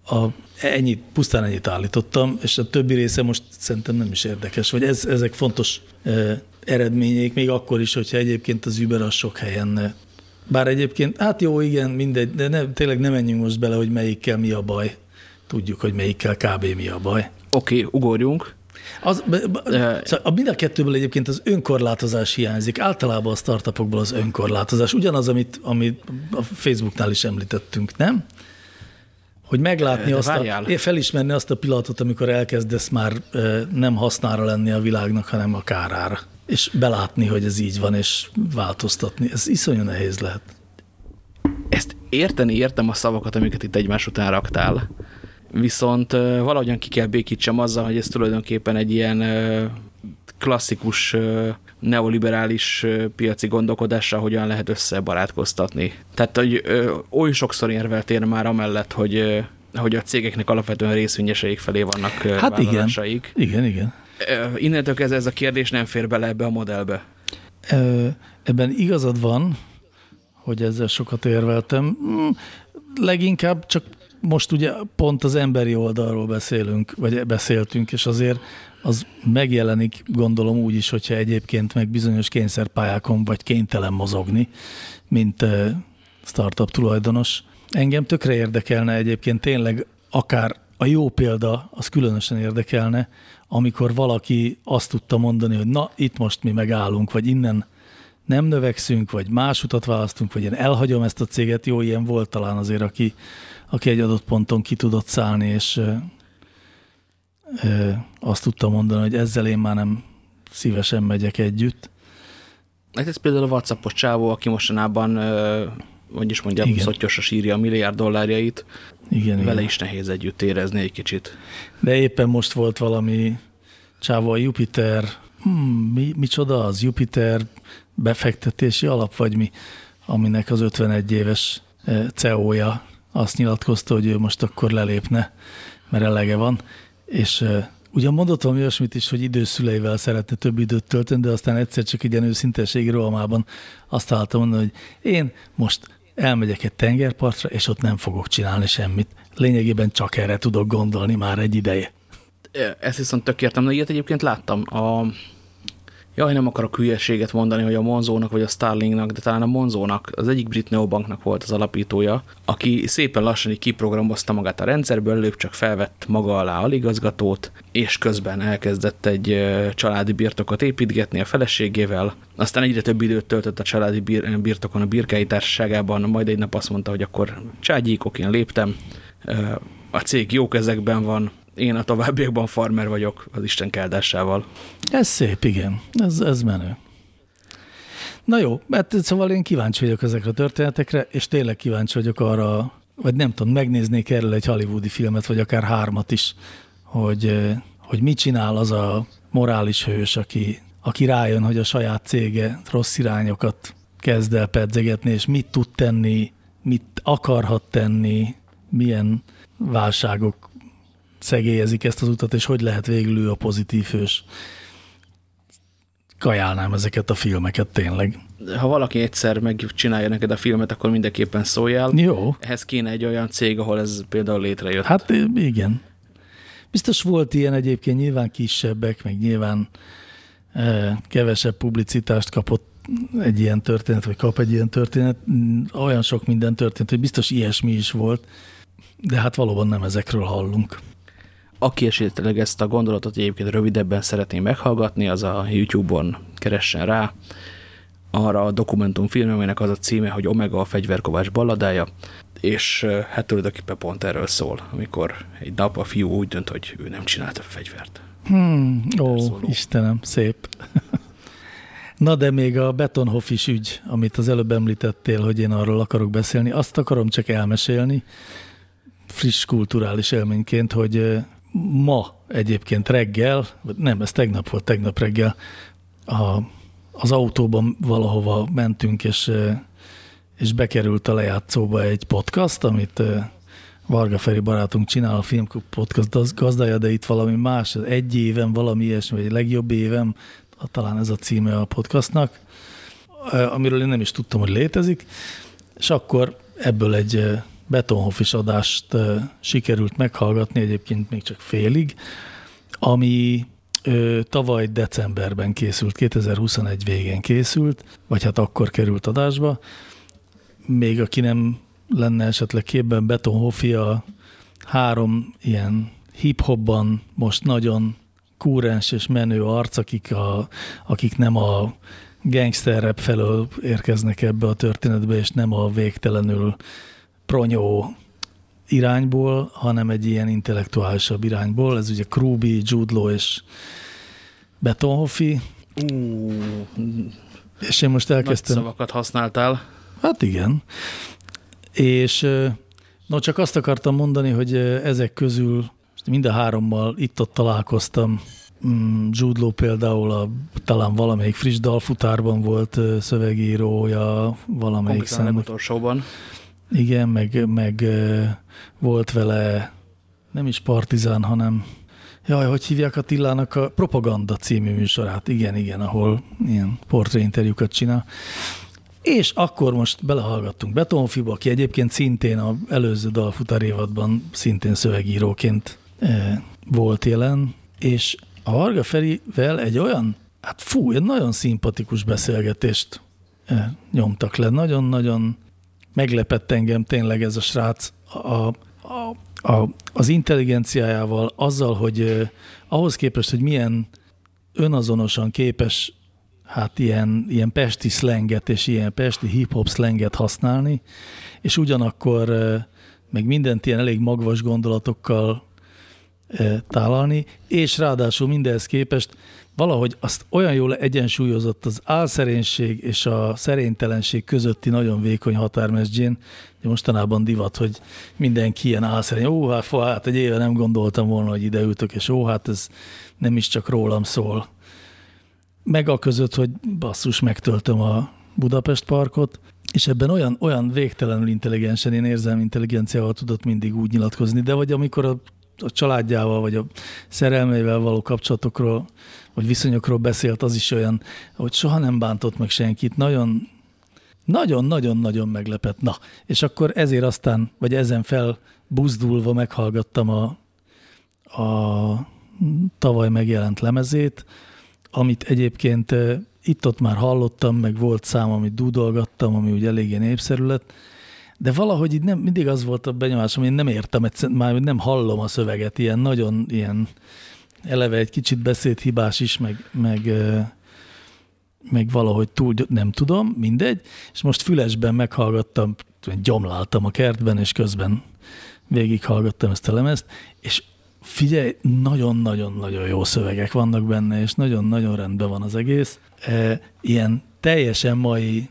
A, ennyit, pusztán ennyit állítottam, és a többi része most szerintem nem is érdekes, vagy ez, ezek fontos e, eredmények, még akkor is, hogyha egyébként az Uber az sok helyen bár egyébként, hát jó, igen, mindegy, de ne, tényleg nem menjünk most bele, hogy melyikkel mi a baj. Tudjuk, hogy melyikkel kb. mi a baj. Oké, okay, ugorjunk. Az, szóval a mind a kettőből egyébként az önkorlátozás hiányzik. Általában a startupokból az önkorlátozás. Ugyanaz, amit, amit a Facebooknál is említettünk, nem? Hogy meglátni azt a, felismerni azt a pillanatot, amikor elkezdesz már nem hasznára lenni a világnak, hanem a kárára és belátni, hogy ez így van, és változtatni. Ez iszonyú nehéz lehet. Ezt érteni értem a szavakat, amiket itt egymás után raktál. Viszont valahogyan ki kell békítsem azzal, hogy ez tulajdonképpen egy ilyen klasszikus neoliberális piaci gondolkodásra hogyan lehet összebarátkoztatni. Tehát, hogy oly sokszor érveltél már amellett, hogy, hogy a cégeknek alapvetően részvényeseik felé vannak hát. Igen, igen, igen innentől kezdve ez a kérdés nem fér bele ebbe a modellbe. Ebben igazad van, hogy ezzel sokat érveltem. Hmm, leginkább csak most ugye pont az emberi oldalról beszélünk, vagy beszéltünk, és azért az megjelenik, gondolom úgy is, hogyha egyébként meg bizonyos kényszerpályákon vagy kénytelen mozogni, mint startup tulajdonos. Engem tökre érdekelne egyébként tényleg akár a jó példa, az különösen érdekelne, amikor valaki azt tudta mondani, hogy na, itt most mi megállunk, vagy innen nem növekszünk, vagy más utat választunk, vagy én elhagyom ezt a céget. Jó, ilyen volt talán azért, aki, aki egy adott ponton ki tudott szállni, és ö, ö, azt tudta mondani, hogy ezzel én már nem szívesen megyek együtt. Hát ez például a WhatsAppos csávó, aki mostanában, ö, hogy is mondjam, szottyosra sírja a milliárd dollárjait, igen, Vele igen. is nehéz együtt érezni egy kicsit. De éppen most volt valami csáva a Jupiter, hmm, mi, micsoda az Jupiter befektetési alap, vagy mi, aminek az 51 éves CEO-ja azt nyilatkozta, hogy ő most akkor lelépne, mert elege van, és ugyan mondott valami olyasmit is, hogy időszüleivel szeretne több időt tölteni, de aztán egyszer csak egy ilyen őszinteségi rohamában azt találtam mondani, hogy én most elmegyek egy tengerpartra, és ott nem fogok csinálni semmit. Lényegében csak erre tudok gondolni már egy ideje. Ezt viszont tök értem, ilyet egyébként láttam. A, Jaj, nem akarok hülyeséget mondani, hogy a Monzónak vagy a Starlingnak, de talán a Monzónak, az egyik brit neobanknak volt az alapítója, aki szépen lassan így kiprogramozta magát a rendszerből, előbb csak felvett maga alá aligazgatót, és közben elkezdett egy családi birtokot építgetni a feleségével, aztán egyre több időt töltött a családi birtokon a birkái társaságában, majd egy nap azt mondta, hogy akkor cságyíkok, én léptem, a cég jó kezekben van, én a továbbiakban farmer vagyok az Isten keldásával. Ez szép, igen. Ez, ez menő. Na jó, hát szóval én kíváncsi vagyok ezekre a történetekre, és tényleg kíváncsi vagyok arra, vagy nem tudom, megnéznék erről egy hollywoodi filmet, vagy akár hármat is, hogy, hogy mit csinál az a morális hős, aki, aki rájön, hogy a saját cége rossz irányokat kezd el pedzegetni, és mit tud tenni, mit akarhat tenni, milyen válságok szegélyezik ezt az utat, és hogy lehet végül ő a pozitív hős. Kajálnám ezeket a filmeket tényleg. Ha valaki egyszer megcsinálja neked a filmet, akkor mindenképpen szóljál. Jó. Ehhez kéne egy olyan cég, ahol ez például létrejött. Hát igen. Biztos volt ilyen egyébként, nyilván kisebbek, meg nyilván e, kevesebb publicitást kapott egy ilyen történet, vagy kap egy ilyen történet. Olyan sok minden történt, hogy biztos ilyesmi is volt, de hát valóban nem ezekről hallunk. Aki esetleg ezt a gondolatot egyébként rövidebben szeretné meghallgatni, az a YouTube-on keressen rá arra a dokumentumfilm, aminek az a címe, hogy Omega a fegyverkovács balladája, és hát tulajdonképpen pont erről szól, amikor egy nap a fiú úgy dönt, hogy ő nem csinál több fegyvert. Hmm, ó, Szóló. Istenem, szép. Na de még a Betonhoff ügy, amit az előbb említettél, hogy én arról akarok beszélni, azt akarom csak elmesélni, friss kulturális élményként, hogy ma egyébként reggel, nem, ez tegnap volt, tegnap reggel, a, az autóban valahova mentünk, és, és bekerült a lejátszóba egy podcast, amit Varga Feri barátunk csinál, a Filmklub podcast gazdája, de itt valami más, egy éven, valami ilyesmi, vagy legjobb évem, talán ez a címe a podcastnak, amiről én nem is tudtam, hogy létezik, és akkor ebből egy Betonhoff adást sikerült meghallgatni, egyébként még csak félig, ami tavaly decemberben készült, 2021 végén készült, vagy hát akkor került adásba. Még aki nem lenne esetleg képben, Betonhoffi a három ilyen hip-hopban most nagyon kúrens és menő arc, akik, a, akik nem a gangster rap felől érkeznek ebbe a történetbe, és nem a végtelenül pronyó irányból, hanem egy ilyen intellektuálisabb irányból. Ez ugye Krúbi, Judlo és Betonhoffi. Uh, és én most elkezdtem... Nagy szavakat használtál. Hát igen. És no, csak azt akartam mondani, hogy ezek közül mind a hárommal itt-ott találkoztam. Mm, Judlo például a, talán valamelyik friss dalfutárban volt szövegírója, valamelyik szem. Igen, meg, meg volt vele nem is partizán, hanem jaj, hogy hívják Attilának a Propaganda című műsorát. Igen, igen, ahol ilyen portréinterjúkat csinál. És akkor most belehallgattunk Betonfiba, aki egyébként szintén az előző dalfutár évadban szintén szövegíróként volt jelen, és a Varga Ferivel egy olyan, hát fú, egy nagyon szimpatikus beszélgetést nyomtak le. Nagyon-nagyon meglepett engem tényleg ez a srác a, a, a, az intelligenciájával, azzal, hogy eh, ahhoz képest, hogy milyen önazonosan képes hát ilyen, ilyen pesti szlenget és ilyen pesti hip-hop szlenget használni, és ugyanakkor meg mindent ilyen elég magvas gondolatokkal tálalni, és ráadásul mindehhez képest valahogy azt olyan jól egyensúlyozott az álszerénység és a szerénytelenség közötti nagyon vékony határmesdjén, mostanában divat, hogy mindenki ilyen álszerény, ó, hát, hát egy éve nem gondoltam volna, hogy ide ültök, és ó, hát ez nem is csak rólam szól. Meg a között, hogy basszus, megtöltöm a Budapest parkot, és ebben olyan, olyan végtelenül intelligensen, én érzem intelligenciával tudott mindig úgy nyilatkozni, de vagy amikor a a családjával, vagy a szerelmével való kapcsolatokról, vagy viszonyokról beszélt, az is olyan, hogy soha nem bántott meg senkit, nagyon nagyon-nagyon-nagyon meglepett. Na, és akkor ezért aztán, vagy ezen fel buzdulva meghallgattam a, a tavaly megjelent lemezét, amit egyébként itt-ott már hallottam, meg volt szám, amit dúdolgattam, ami úgy eléggé népszerű lett, de valahogy így nem, mindig az volt a benyomásom, én nem értem, már nem hallom a szöveget, ilyen nagyon ilyen eleve egy kicsit beszédhibás is, meg, meg, meg valahogy túl, nem tudom, mindegy, és most fülesben meghallgattam, gyomláltam a kertben, és közben végighallgattam ezt a lemezt, és figyelj, nagyon-nagyon-nagyon jó szövegek vannak benne, és nagyon-nagyon rendben van az egész. Ilyen teljesen mai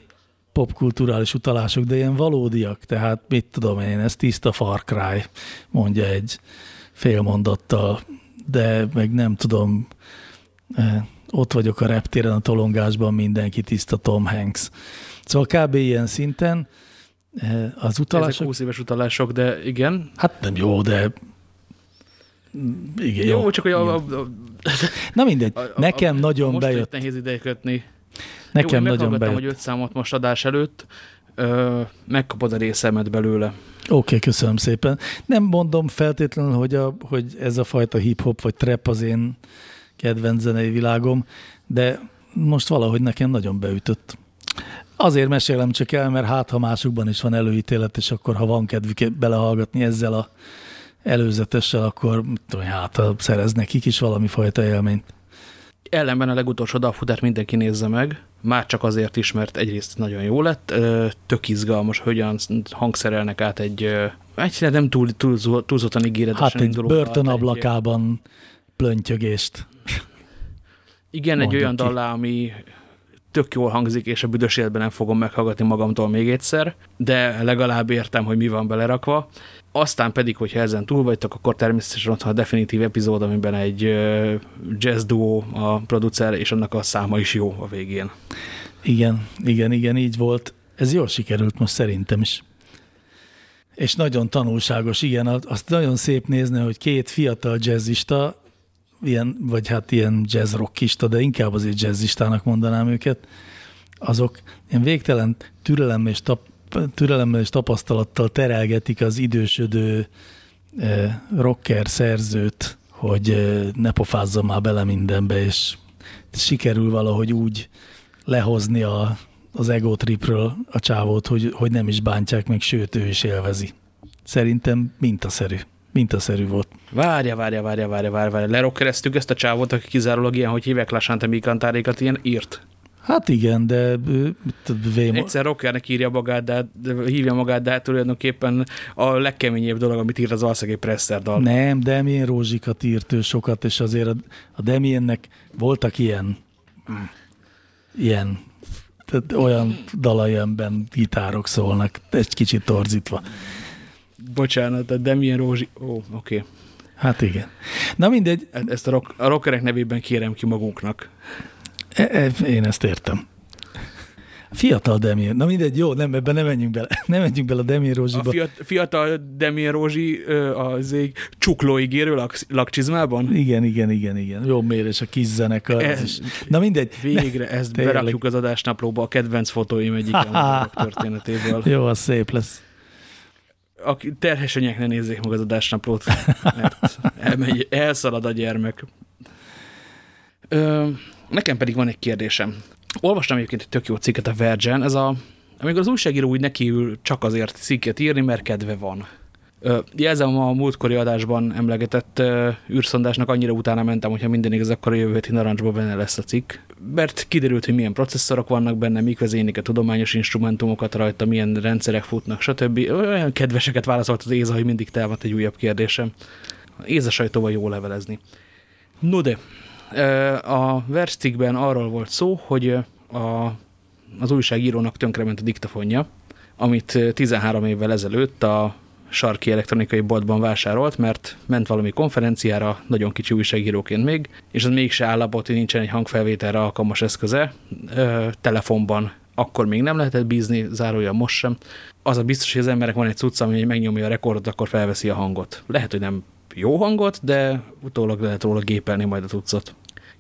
popkulturális utalások, de ilyen valódiak, tehát mit tudom én, ez tiszta Far Cry, mondja egy félmondattal, de meg nem tudom, e, ott vagyok a reptéren a tolongásban, mindenki tiszta Tom Hanks. Szóval kb. ilyen szinten e, az utalások... Ezek 20 éves utalások, de igen. Hát nem jó, de igen, jó, jó csak hogy a, a, a, Na mindegy, a, nekem a, nagyon most bejött. nehéz ideje kötni. Nekem jó, nagyon bejött. hogy öt számot most adás előtt, ö, megkapod a részemet belőle. Oké, okay, köszönöm szépen. Nem mondom feltétlenül, hogy, a, hogy ez a fajta hip-hop vagy trap az én kedvenc zenei világom, de most valahogy nekem nagyon beütött. Azért mesélem csak el, mert hát ha másokban is van előítélet, és akkor ha van kedvük belehallgatni ezzel a előzetessel, akkor tudom, hát szerez nekik is valami fajta élményt. Ellenben a legutolsó dalfutát mindenki nézze meg, már csak azért is, mert egyrészt nagyon jó lett, tök izgalmas, hogyan hangszerelnek át egy, egy nem túl, túl, túlzottan ígéretesen Hát egy börtönablakában egy, plöntyögést. Igen, egy olyan dallá, ami tök jól hangzik, és a büdös életben nem fogom meghallgatni magamtól még egyszer, de legalább értem, hogy mi van belerakva. Aztán pedig, hogyha ezen túl vagytok, akkor természetesen ott a definitív epizód, amiben egy jazz duo a producer, és annak a száma is jó a végén. Igen, igen, igen, így volt. Ez jól sikerült most szerintem is. És nagyon tanulságos, igen, azt nagyon szép nézni, hogy két fiatal jazzista, ilyen, vagy hát ilyen jazz rockista, de inkább azért jazzistának mondanám őket, azok ilyen végtelen türelem és tap, türelemmel és tapasztalattal terelgetik az idősödő eh, rocker szerzőt, hogy eh, ne pofázzon már bele mindenbe, és sikerül valahogy úgy lehozni a, az ego tripről a csávót, hogy, hogy nem is bántják meg, sőt, ő is élvezi. Szerintem mintaszerű. Mintaszerű volt. Várja, várja, várja, várja, várja, várja. Lerokkereztük ezt a csávot, aki kizárólag ilyen, hogy hívják Lasante Mikantárékat, ilyen írt. Hát igen, de... Vém... Egyszer rockernek írja magát, de, de hívja magát, de hát tulajdonképpen a legkeményebb dolog, amit írt az alszegi Presser dal. Nem, Demien Rózsikat írt ő sokat, és azért a, a Demiennek voltak ilyen, ilyen tehát olyan dalai, amiben gitárok szólnak, egy kicsit torzítva. Bocsánat, a Demien Rózsi... Ó, oké. Okay. Hát igen. Na mindegy. Ezt a, rock, a rockerek nevében kérem ki magunknak. E, e, én ezt értem. Fiatal Demir. Na mindegy, jó, nem, ebben nem menjünk bele. Nem menjünk bele a Demir Rózsiba. A fiatal, fiatal Demir Rózsi az egy csuklóigérő lak, lakcsizmában? Igen, igen, igen, igen. Jó mérés a kis zenekar. Ez, Na mindegy. Végre ne, ezt tényleg. berakjuk az adásnaplóba a kedvenc fotóim egyik történetéből. Jó, az szép lesz. A terhes anyák ne nézzék meg az adásnaplót, mert elmegy, elszalad a gyermek. Ö, Nekem pedig van egy kérdésem. Olvastam egyébként egy tök jó cikket a Vergen, ez a, amikor az újságíró úgy nekiül csak azért cikket írni, mert kedve van. Jelzem, a múltkori adásban emlegetett űrszondásnak annyira utána mentem, hogyha minden igaz, akkor a jövő heti narancsban benne lesz a cikk. Mert kiderült, hogy milyen processzorok vannak benne, mik vezénylik a tudományos instrumentumokat rajta, milyen rendszerek futnak, stb. Olyan kedveseket válaszolt az Éza, hogy mindig támadt egy újabb kérdésem. Éza sajtóval jó levelezni. No de, a verscikben arról volt szó, hogy a, az újságírónak tönkrement a diktafonja, amit 13 évvel ezelőtt a sarki elektronikai boltban vásárolt, mert ment valami konferenciára, nagyon kicsi újságíróként még, és az mégse állapot, nincsen egy hangfelvételre alkalmas eszköze, telefonban akkor még nem lehetett bízni, zárója most sem. Az a biztos, hogy az emberek van egy cucca, ami megnyomja a rekordot, akkor felveszi a hangot. Lehet, hogy nem jó hangot, de utólag lehet róla gépelni majd a tucot.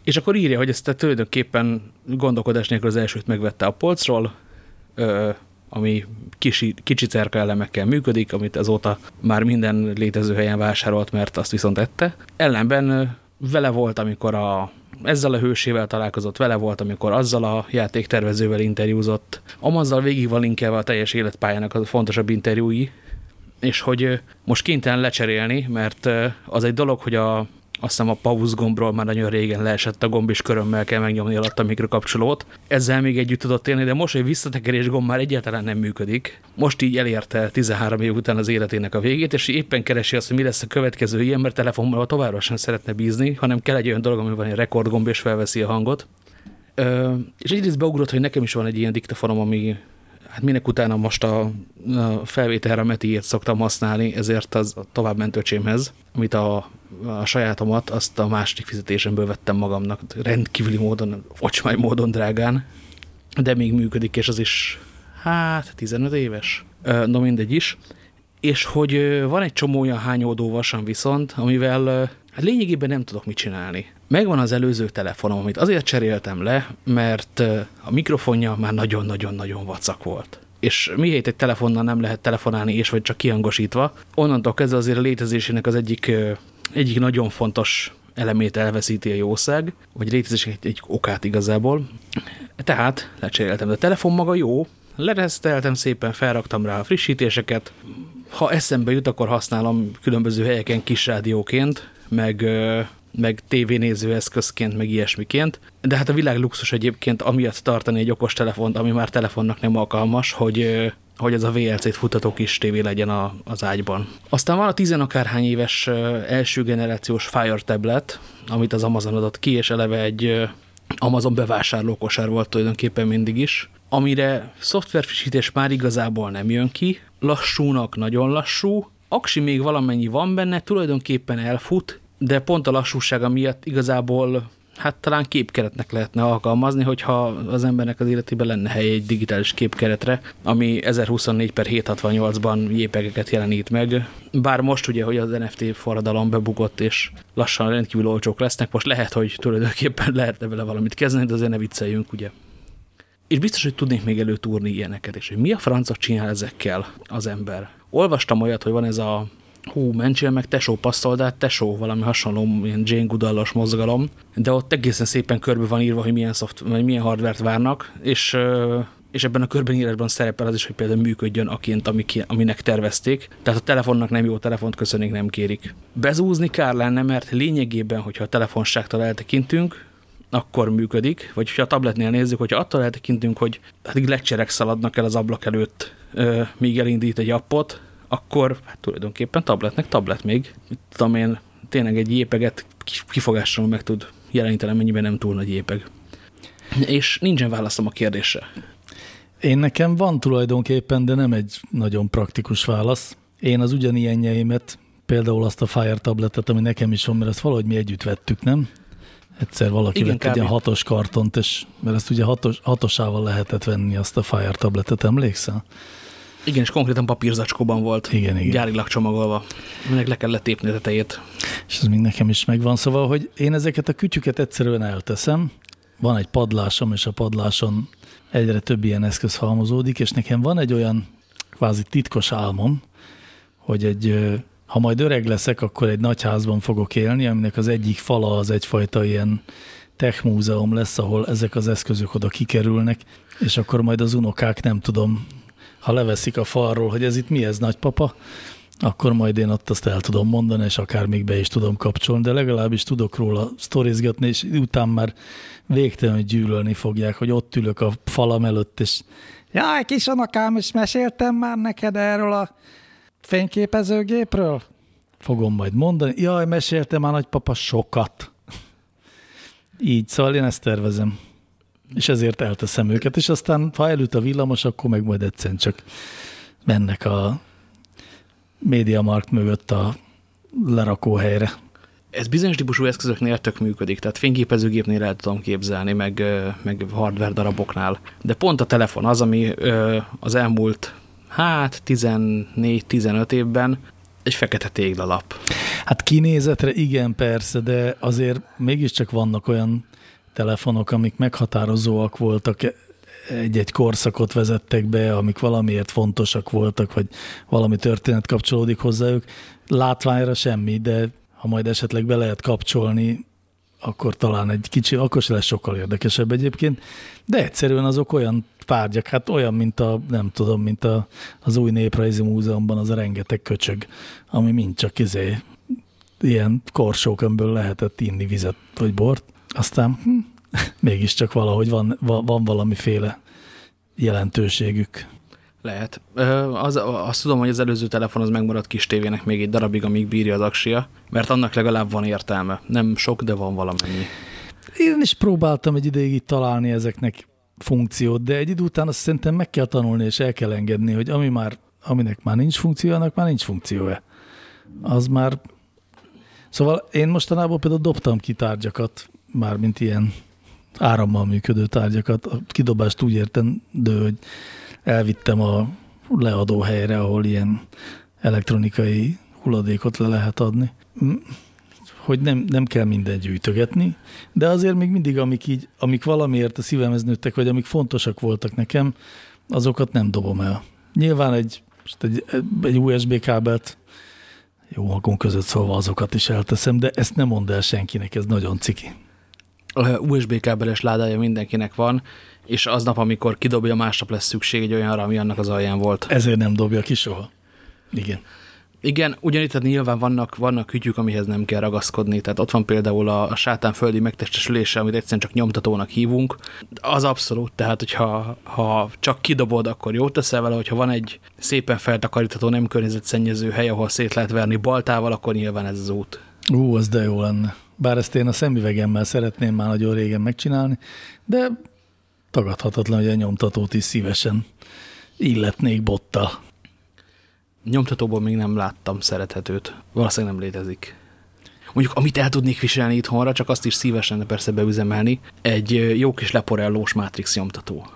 És akkor írja, hogy ezt tulajdonképpen gondolkodás nélkül az elsőt megvette a polcról, ami kisi, kicsi cerka elemekkel működik, amit azóta már minden létező helyen vásárolt, mert azt viszont ette. Ellenben vele volt, amikor a, ezzel a hősével találkozott, vele volt, amikor azzal a játéktervezővel interjúzott. Amazzal végig van linkelve a teljes életpályának a fontosabb interjúi, és hogy most kénytelen lecserélni, mert az egy dolog, hogy a, azt hiszem a pause gombról már nagyon régen leesett a gomb, és körömmel kell megnyomni alatt a mikrokapcsolót. Ezzel még együtt tudott élni, de most egy visszatekerés gomb már egyáltalán nem működik. Most így elérte 13 év után az életének a végét, és éppen keresi azt, hogy mi lesz a következő ilyen, mert telefonmal továbbra sem szeretne bízni, hanem kell egy olyan dolog, van egy rekordgomb, és felveszi a hangot. Ö, és egyrészt beugrott, hogy nekem is van egy ilyen diktafonom, ami hát minek utána most a, felvételre Metiét szoktam használni, ezért az a továbbment öcsémhez, amit a, a sajátomat, azt a második fizetésemből vettem magamnak, rendkívüli módon, ocsmány módon drágán, de még működik, és az is, hát 15 éves, no mindegy is, és hogy van egy csomó olyan hányódó vasam viszont, amivel hát lényegében nem tudok mit csinálni. Megvan az előző telefonom, amit azért cseréltem le, mert a mikrofonja már nagyon-nagyon-nagyon vacak volt. És mihelyt egy telefonnal nem lehet telefonálni, és vagy csak kihangosítva, onnantól kezdve azért a létezésének az egyik, egyik nagyon fontos elemét elveszíti a jószág, vagy létezésének egy okát igazából. Tehát lecseréltem, de a telefon maga jó, lereszteltem szépen, felraktam rá a frissítéseket, ha eszembe jut, akkor használom különböző helyeken kis rádióként, meg meg tévénéző eszközként, meg ilyesmiként. De hát a világ luxus egyébként amiatt tartani egy okos telefont, ami már telefonnak nem alkalmas, hogy hogy ez a VLC-t futató kis tévé legyen a, az ágyban. Aztán van a tizenakárhány éves első generációs Fire tablet, amit az Amazon adott ki, és eleve egy Amazon bevásárlókosár volt tulajdonképpen mindig is, amire szoftverfrissítés már igazából nem jön ki, lassúnak nagyon lassú, aksi még valamennyi van benne, tulajdonképpen elfut, de pont a lassúsága miatt igazából hát talán képkeretnek lehetne alkalmazni, hogyha az embernek az életében lenne hely egy digitális képkeretre, ami 1024 per 768-ban jépegeket jelenít meg. Bár most ugye, hogy az NFT forradalom bebugott, és lassan rendkívül olcsók lesznek, most lehet, hogy tulajdonképpen lehetne vele valamit kezdeni, de azért ne vicceljünk, ugye. És biztos, hogy tudnék még előtúrni ilyeneket, és hogy mi a francot csinál ezekkel az ember. Olvastam olyat, hogy van ez a hú, mentsél meg tesó passzoldát, tesó, valami hasonló, ilyen Jane Goodallos mozgalom, de ott egészen szépen körbe van írva, hogy milyen, szoft, vagy milyen hardvert várnak, és, és ebben a körbenírásban szerepel az is, hogy például működjön aként, aminek tervezték. Tehát a telefonnak nem jó telefont köszönik, nem kérik. Bezúzni kár lenne, mert lényegében, hogyha a telefonságtól eltekintünk, akkor működik, vagy ha a tabletnél nézzük, hogyha attól eltekintünk, hogy addig lecserek szaladnak el az ablak előtt, míg elindít egy appot, akkor hát tulajdonképpen tabletnek tablet még. Mit tudom én, tényleg egy jépeget kifogással meg tud jeleníteni, mennyiben nem túl nagy jépeg. És nincsen válaszom a kérdésre. Én nekem van tulajdonképpen, de nem egy nagyon praktikus válasz. Én az ugyanilyenjeimet, például azt a Fire tabletet, ami nekem is van, mert ezt valahogy mi együtt vettük, nem? Egyszer valaki Igen, vett egy ilyen hatos kartont, és, mert ezt ugye hatos, hatosával lehetett venni azt a Fire tabletet, emlékszel? Igen, és konkrétan papírzacskóban volt. Igen, igen. Gyárilag csomagolva. Aminek le kellett tépni a tetejét. És ez még nekem is megvan. Szóval, hogy én ezeket a kütyüket egyszerűen elteszem. Van egy padlásom, és a padláson egyre több ilyen eszköz halmozódik, és nekem van egy olyan kvázi titkos álmom, hogy egy, ha majd öreg leszek, akkor egy nagy házban fogok élni, aminek az egyik fala az egyfajta ilyen tech lesz, ahol ezek az eszközök oda kikerülnek, és akkor majd az unokák nem tudom, ha leveszik a falról, hogy ez itt mi ez, nagypapa, akkor majd én ott azt el tudom mondani, és akár még be is tudom kapcsolni, de legalábbis tudok róla sztorizgatni, és után már végtelenül gyűlölni fogják, hogy ott ülök a falam előtt, és jaj, kis unokám, is meséltem már neked erről a fényképezőgépről? Fogom majd mondani, jaj, meséltem már nagypapa sokat. Így, szóval én ezt tervezem és ezért elteszem őket, és aztán, ha előtt a villamos, akkor meg majd egyszerűen csak mennek a médiamarkt mögött a lerakóhelyre. Ez bizonyos típusú eszközöknél tök működik, tehát fényképezőgépnél el tudom képzelni, meg, meg hardware daraboknál. De pont a telefon az, ami az elmúlt hát 14-15 évben Egy fekete téglalap. Hát kinézetre igen, persze, de azért mégiscsak vannak olyan telefonok, amik meghatározóak voltak, egy-egy korszakot vezettek be, amik valamiért fontosak voltak, vagy valami történet kapcsolódik hozzájuk. Látványra semmi, de ha majd esetleg be lehet kapcsolni, akkor talán egy kicsi, akkor se lesz sokkal érdekesebb egyébként, de egyszerűen azok olyan tárgyak, hát olyan, mint a, nem tudom, mint a, az új néprajzi múzeumban az a rengeteg köcsög, ami mind csak izé, ilyen korsókömből lehetett inni vizet vagy bort. Aztán hm, mégiscsak valahogy van, van valamiféle jelentőségük. Lehet. Az, azt tudom, hogy az előző telefon az megmaradt kis tévének még egy darabig, amíg bírja az aksia, mert annak legalább van értelme. Nem sok, de van valamennyi. Én is próbáltam egy ideig itt találni ezeknek funkciót, de egy idő után azt szerintem meg kell tanulni, és el kell engedni, hogy ami már, aminek már nincs funkció, annak már nincs funkciója. Az már... Szóval én mostanában például dobtam ki tárgyakat, mármint ilyen árammal működő tárgyakat. A kidobást úgy értem, de hogy elvittem a leadó helyre, ahol ilyen elektronikai hulladékot le lehet adni. Mm, hogy nem, nem kell mindent gyűjtögetni, de azért még mindig, amik, így, amik valamiért a szívemhez nőttek, vagy amik fontosak voltak nekem, azokat nem dobom el. Nyilván egy, egy, egy USB kábelt jó magunk között szólva azokat is elteszem, de ezt nem mond el senkinek, ez nagyon ciki. USB kábeles ládája mindenkinek van, és aznap, amikor kidobja, másnap lesz szükség egy olyanra, ami annak az alján volt. Ezért nem dobja ki soha. Igen. Igen, ugyanitt nyilván vannak, vannak ügyük, amihez nem kell ragaszkodni. Tehát ott van például a, a sátán földi megtestesülése, amit egyszerűen csak nyomtatónak hívunk. Az abszolút, tehát hogyha ha csak kidobod, akkor jót teszel vele, hogyha van egy szépen feltakarítható, nem környezetszennyező hely, ahol szét lehet verni baltával, akkor nyilván ez az út. Ú, az de jó lenne. Bár ezt én a szemüvegemmel szeretném már nagyon régen megcsinálni, de tagadhatatlan, hogy a nyomtatót is szívesen illetnék bottal. Nyomtatóból még nem láttam szerethetőt. Valószínűleg nem létezik. Mondjuk, amit el tudnék viselni itthonra, csak azt is szívesen persze beüzemelni, egy jó kis leporellós Matrix nyomtató.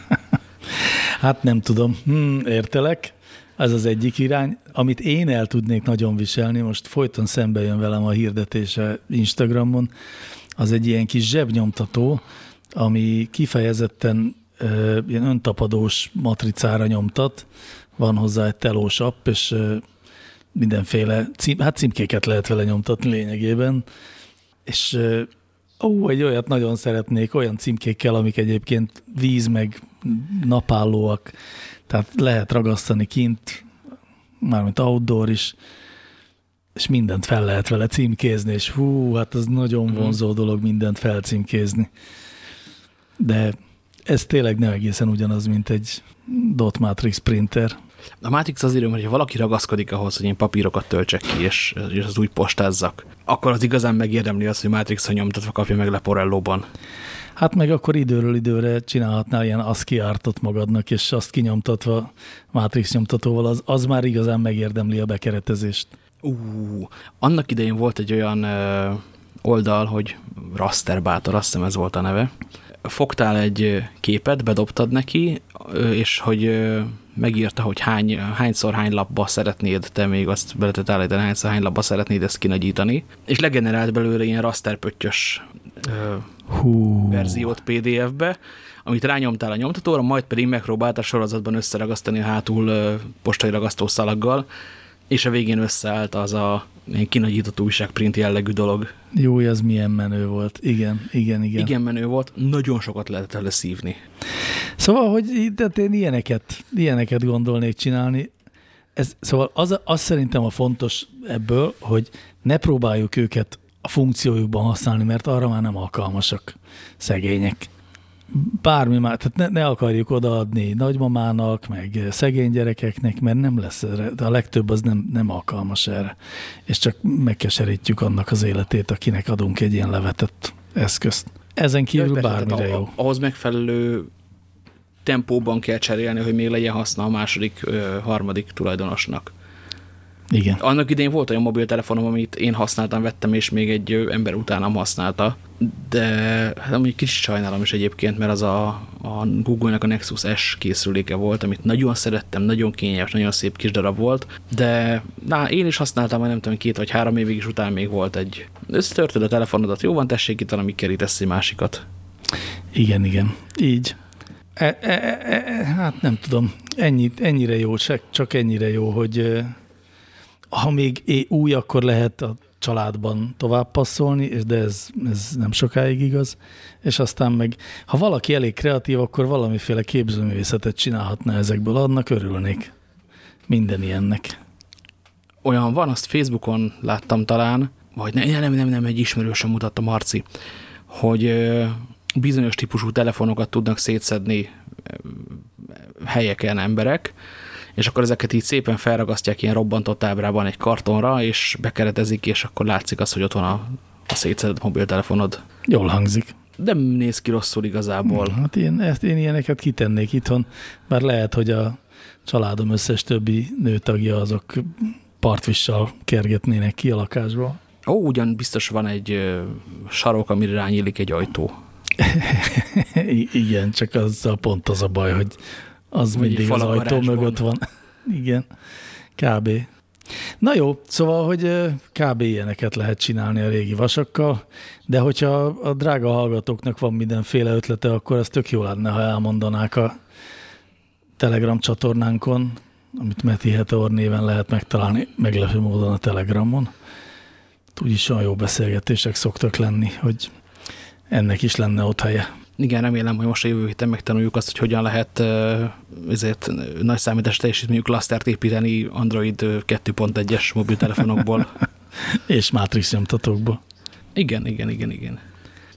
hát nem tudom. Hmm, értelek. Ez az egyik irány. Amit én el tudnék nagyon viselni, most folyton szembe jön velem a hirdetése Instagramon, az egy ilyen kis zsebnyomtató, ami kifejezetten ö, ilyen öntapadós matricára nyomtat, van hozzá egy telós app, és ö, mindenféle cím, hát címkéket lehet vele nyomtatni lényegében, és ö, ó, egy olyat nagyon szeretnék, olyan címkékkel, amik egyébként víz meg napállóak, tehát lehet ragasztani kint, mármint outdoor is, és mindent fel lehet vele címkézni, és hú, hát az nagyon mhm. vonzó dolog mindent felcímkézni. De ez tényleg nem egészen ugyanaz, mint egy dot matrix printer. A Matrix azért, hogy ha valaki ragaszkodik ahhoz, hogy én papírokat töltsek ki, és, és az úgy postázzak, akkor az igazán megérdemli azt, hogy matrix nyomtatva kapja meg Leporellóban. Hát meg akkor időről időre csinálhatnál ilyen ASCII artot magadnak, és azt kinyomtatva Matrix nyomtatóval, az, az már igazán megérdemli a bekeretezést. Ú, annak idején volt egy olyan ö, oldal, hogy Rasterbátor, azt hiszem ez volt a neve. Fogtál egy képet, bedobtad neki, és hogy megírta, hogy hány, hányszor hány lapba szeretnéd, te még azt be lehetett állítani, hányszor hány lapba szeretnéd ezt kinagyítani, és legenerált belőle ilyen rasterpöttyös Hú. verziót PDF-be, amit rányomtál a nyomtatóra, majd pedig megpróbáltál sorozatban összeragasztani a hátul postai ragasztószalaggal, és a végén összeállt az a kinagyított újságprint jellegű dolog. Jó, ez milyen menő volt. Igen, igen, igen. Igen menő volt, nagyon sokat lehetett vele szívni. Szóval, hogy tehát én ilyeneket, ilyeneket gondolnék csinálni. Ez, szóval az, az szerintem a fontos ebből, hogy ne próbáljuk őket a funkciójukban használni, mert arra már nem alkalmasak szegények. Bármi már, tehát ne, ne akarjuk odaadni nagymamának, meg szegény gyerekeknek, mert nem lesz erre, a legtöbb az nem, nem alkalmas erre. És csak megkeserítjük annak az életét, akinek adunk egy ilyen levetett eszközt. Ezen kívül bármire jó. Ahhoz megfelelő tempóban kell cserélni, hogy még legyen haszna a második, harmadik tulajdonosnak. Igen. Annak idején volt olyan mobiltelefonom, amit én használtam, vettem, és még egy ember utánam használta, de hát ami kicsit sajnálom is egyébként, mert az a, a Google-nek a Nexus S készüléke volt, amit nagyon szerettem, nagyon kényelmes, nagyon szép kis darab volt, de na, én is használtam, majd nem tudom, két vagy három évig, is után még volt egy összetörted a telefonodat, jó van, tessék itt, amíg kerítesz egy másikat. Igen, igen. Így. E, e, e, e, hát nem tudom, ennyi, ennyire jó, csak ennyire jó, hogy ha még új, akkor lehet a családban tovább passzolni, de ez, ez nem sokáig igaz, és aztán meg, ha valaki elég kreatív, akkor valamiféle képzőművészetet csinálhatna ezekből, annak örülnék. Minden ilyennek. Olyan van, azt Facebookon láttam talán, vagy nem, nem, nem, nem egy ismerősen mutatta Marci, hogy bizonyos típusú telefonokat tudnak szétszedni helyeken emberek, és akkor ezeket így szépen felragasztják ilyen robbantott ábrában egy kartonra, és bekeretezik, és akkor látszik az, hogy ott van a, a szétszedett mobiltelefonod. Jól hangzik. De néz ki rosszul igazából. Hát én, ezt, én ilyeneket kitennék itthon, bár lehet, hogy a családom összes többi nőtagja azok partvissal kergetnének ki a lakásba. Ó, ugyan biztos van egy sarok, amire rányílik egy ajtó. Igen, csak az a pont az a baj, hogy az mindig az ajtó mögött van. Igen, kb. Na jó, szóval, hogy kb. ilyeneket lehet csinálni a régi vasakkal, de hogyha a drága hallgatóknak van mindenféle ötlete, akkor ez tök jó lenne, ha elmondanák a Telegram csatornánkon, amit Meti Heteor néven lehet megtalálni meglepő módon a Telegramon. Úgyis olyan jó beszélgetések szoktak lenni, hogy ennek is lenne ott helye. Igen, remélem, hogy most a jövő héten megtanuljuk azt, hogy hogyan lehet ezért nagy számítás teljesítményű klasztert építeni Android 2.1-es mobiltelefonokból. És Matrix nyomtatókból. Igen, igen, igen, igen.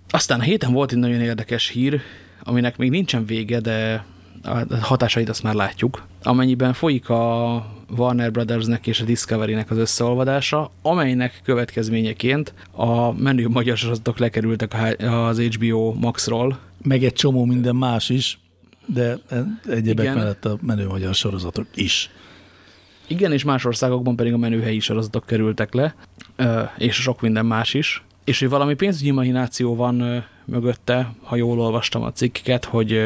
Aztán a héten volt egy nagyon érdekes hír, aminek még nincsen vége, de a hatásait azt már látjuk. Amennyiben folyik a Warner Brothersnek és a Discoverynek az összeolvadása, amelynek következményeként a menő magyar sorozatok lekerültek az HBO Maxról. Meg egy csomó minden más is, de egyébek Igen. mellett a menő magyar sorozatok is. Igen, és más országokban pedig a menőhelyi sorozatok kerültek le, és sok minden más is. És hogy valami pénzügyi mahináció van mögötte, ha jól olvastam a cikkeket, hogy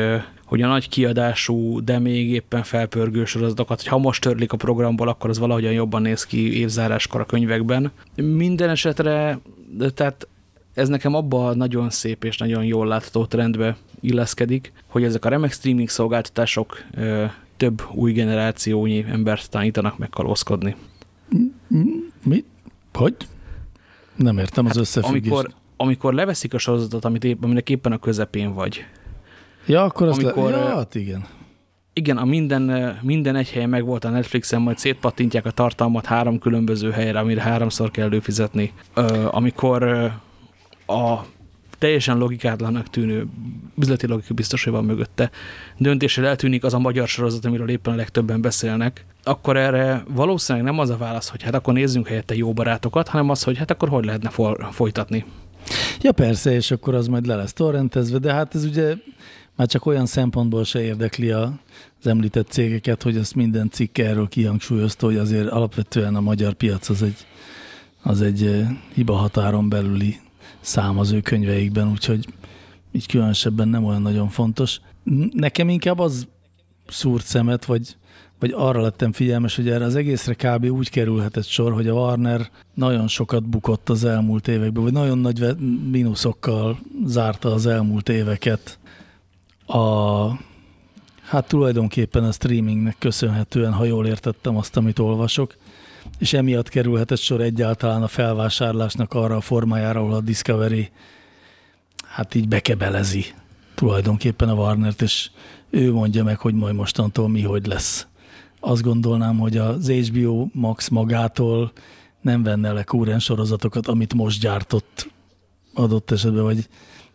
hogy a nagy kiadású, de még éppen felpörgő sorozatokat, hogy ha most törlik a programból, akkor az valahogyan jobban néz ki évzáráskor a könyvekben. Minden esetre, tehát ez nekem abba a nagyon szép és nagyon jól látható trendbe illeszkedik, hogy ezek a remek streaming szolgáltatások ö, több új generációnyi embert tanítanak megkalózkodni. Mi? Hogy? Nem értem az hát, összefüggést. Amikor, amikor leveszik a sorozatot, amit épp, aminek éppen a közepén vagy, Ja, akkor az amikor, le... ja, hát igen. Igen, a minden, minden egy helyen meg volt a Netflixen, majd szétpattintják a tartalmat három különböző helyre, amire háromszor kell előfizetni. Amikor a teljesen logikátlanak tűnő, üzleti logika biztos, hogy van mögötte, döntéssel eltűnik az a magyar sorozat, amiről éppen a legtöbben beszélnek, akkor erre valószínűleg nem az a válasz, hogy hát akkor nézzünk helyette jó barátokat, hanem az, hogy hát akkor hogy lehetne folytatni. Ja persze, és akkor az majd le lesz torrentezve, de hát ez ugye már csak olyan szempontból se érdekli a, az említett cégeket, hogy azt minden cikk erről kihangsúlyozta, hogy azért alapvetően a magyar piac az egy, az egy hiba határon belüli szám az ő könyveikben, úgyhogy így különösebben nem olyan nagyon fontos. Nekem inkább az szúrt szemet, vagy, vagy arra lettem figyelmes, hogy erre az egészre kb. úgy kerülhetett sor, hogy a Warner nagyon sokat bukott az elmúlt években, vagy nagyon nagy mínuszokkal zárta az elmúlt éveket a, hát tulajdonképpen a streamingnek köszönhetően, ha jól értettem azt, amit olvasok, és emiatt kerülhetett sor egyáltalán a felvásárlásnak arra a formájára, ahol a Discovery hát így bekebelezi tulajdonképpen a Warnert, és ő mondja meg, hogy majd mostantól mi hogy lesz. Azt gondolnám, hogy az HBO Max magától nem venne le kúrens sorozatokat, amit most gyártott adott esetben, vagy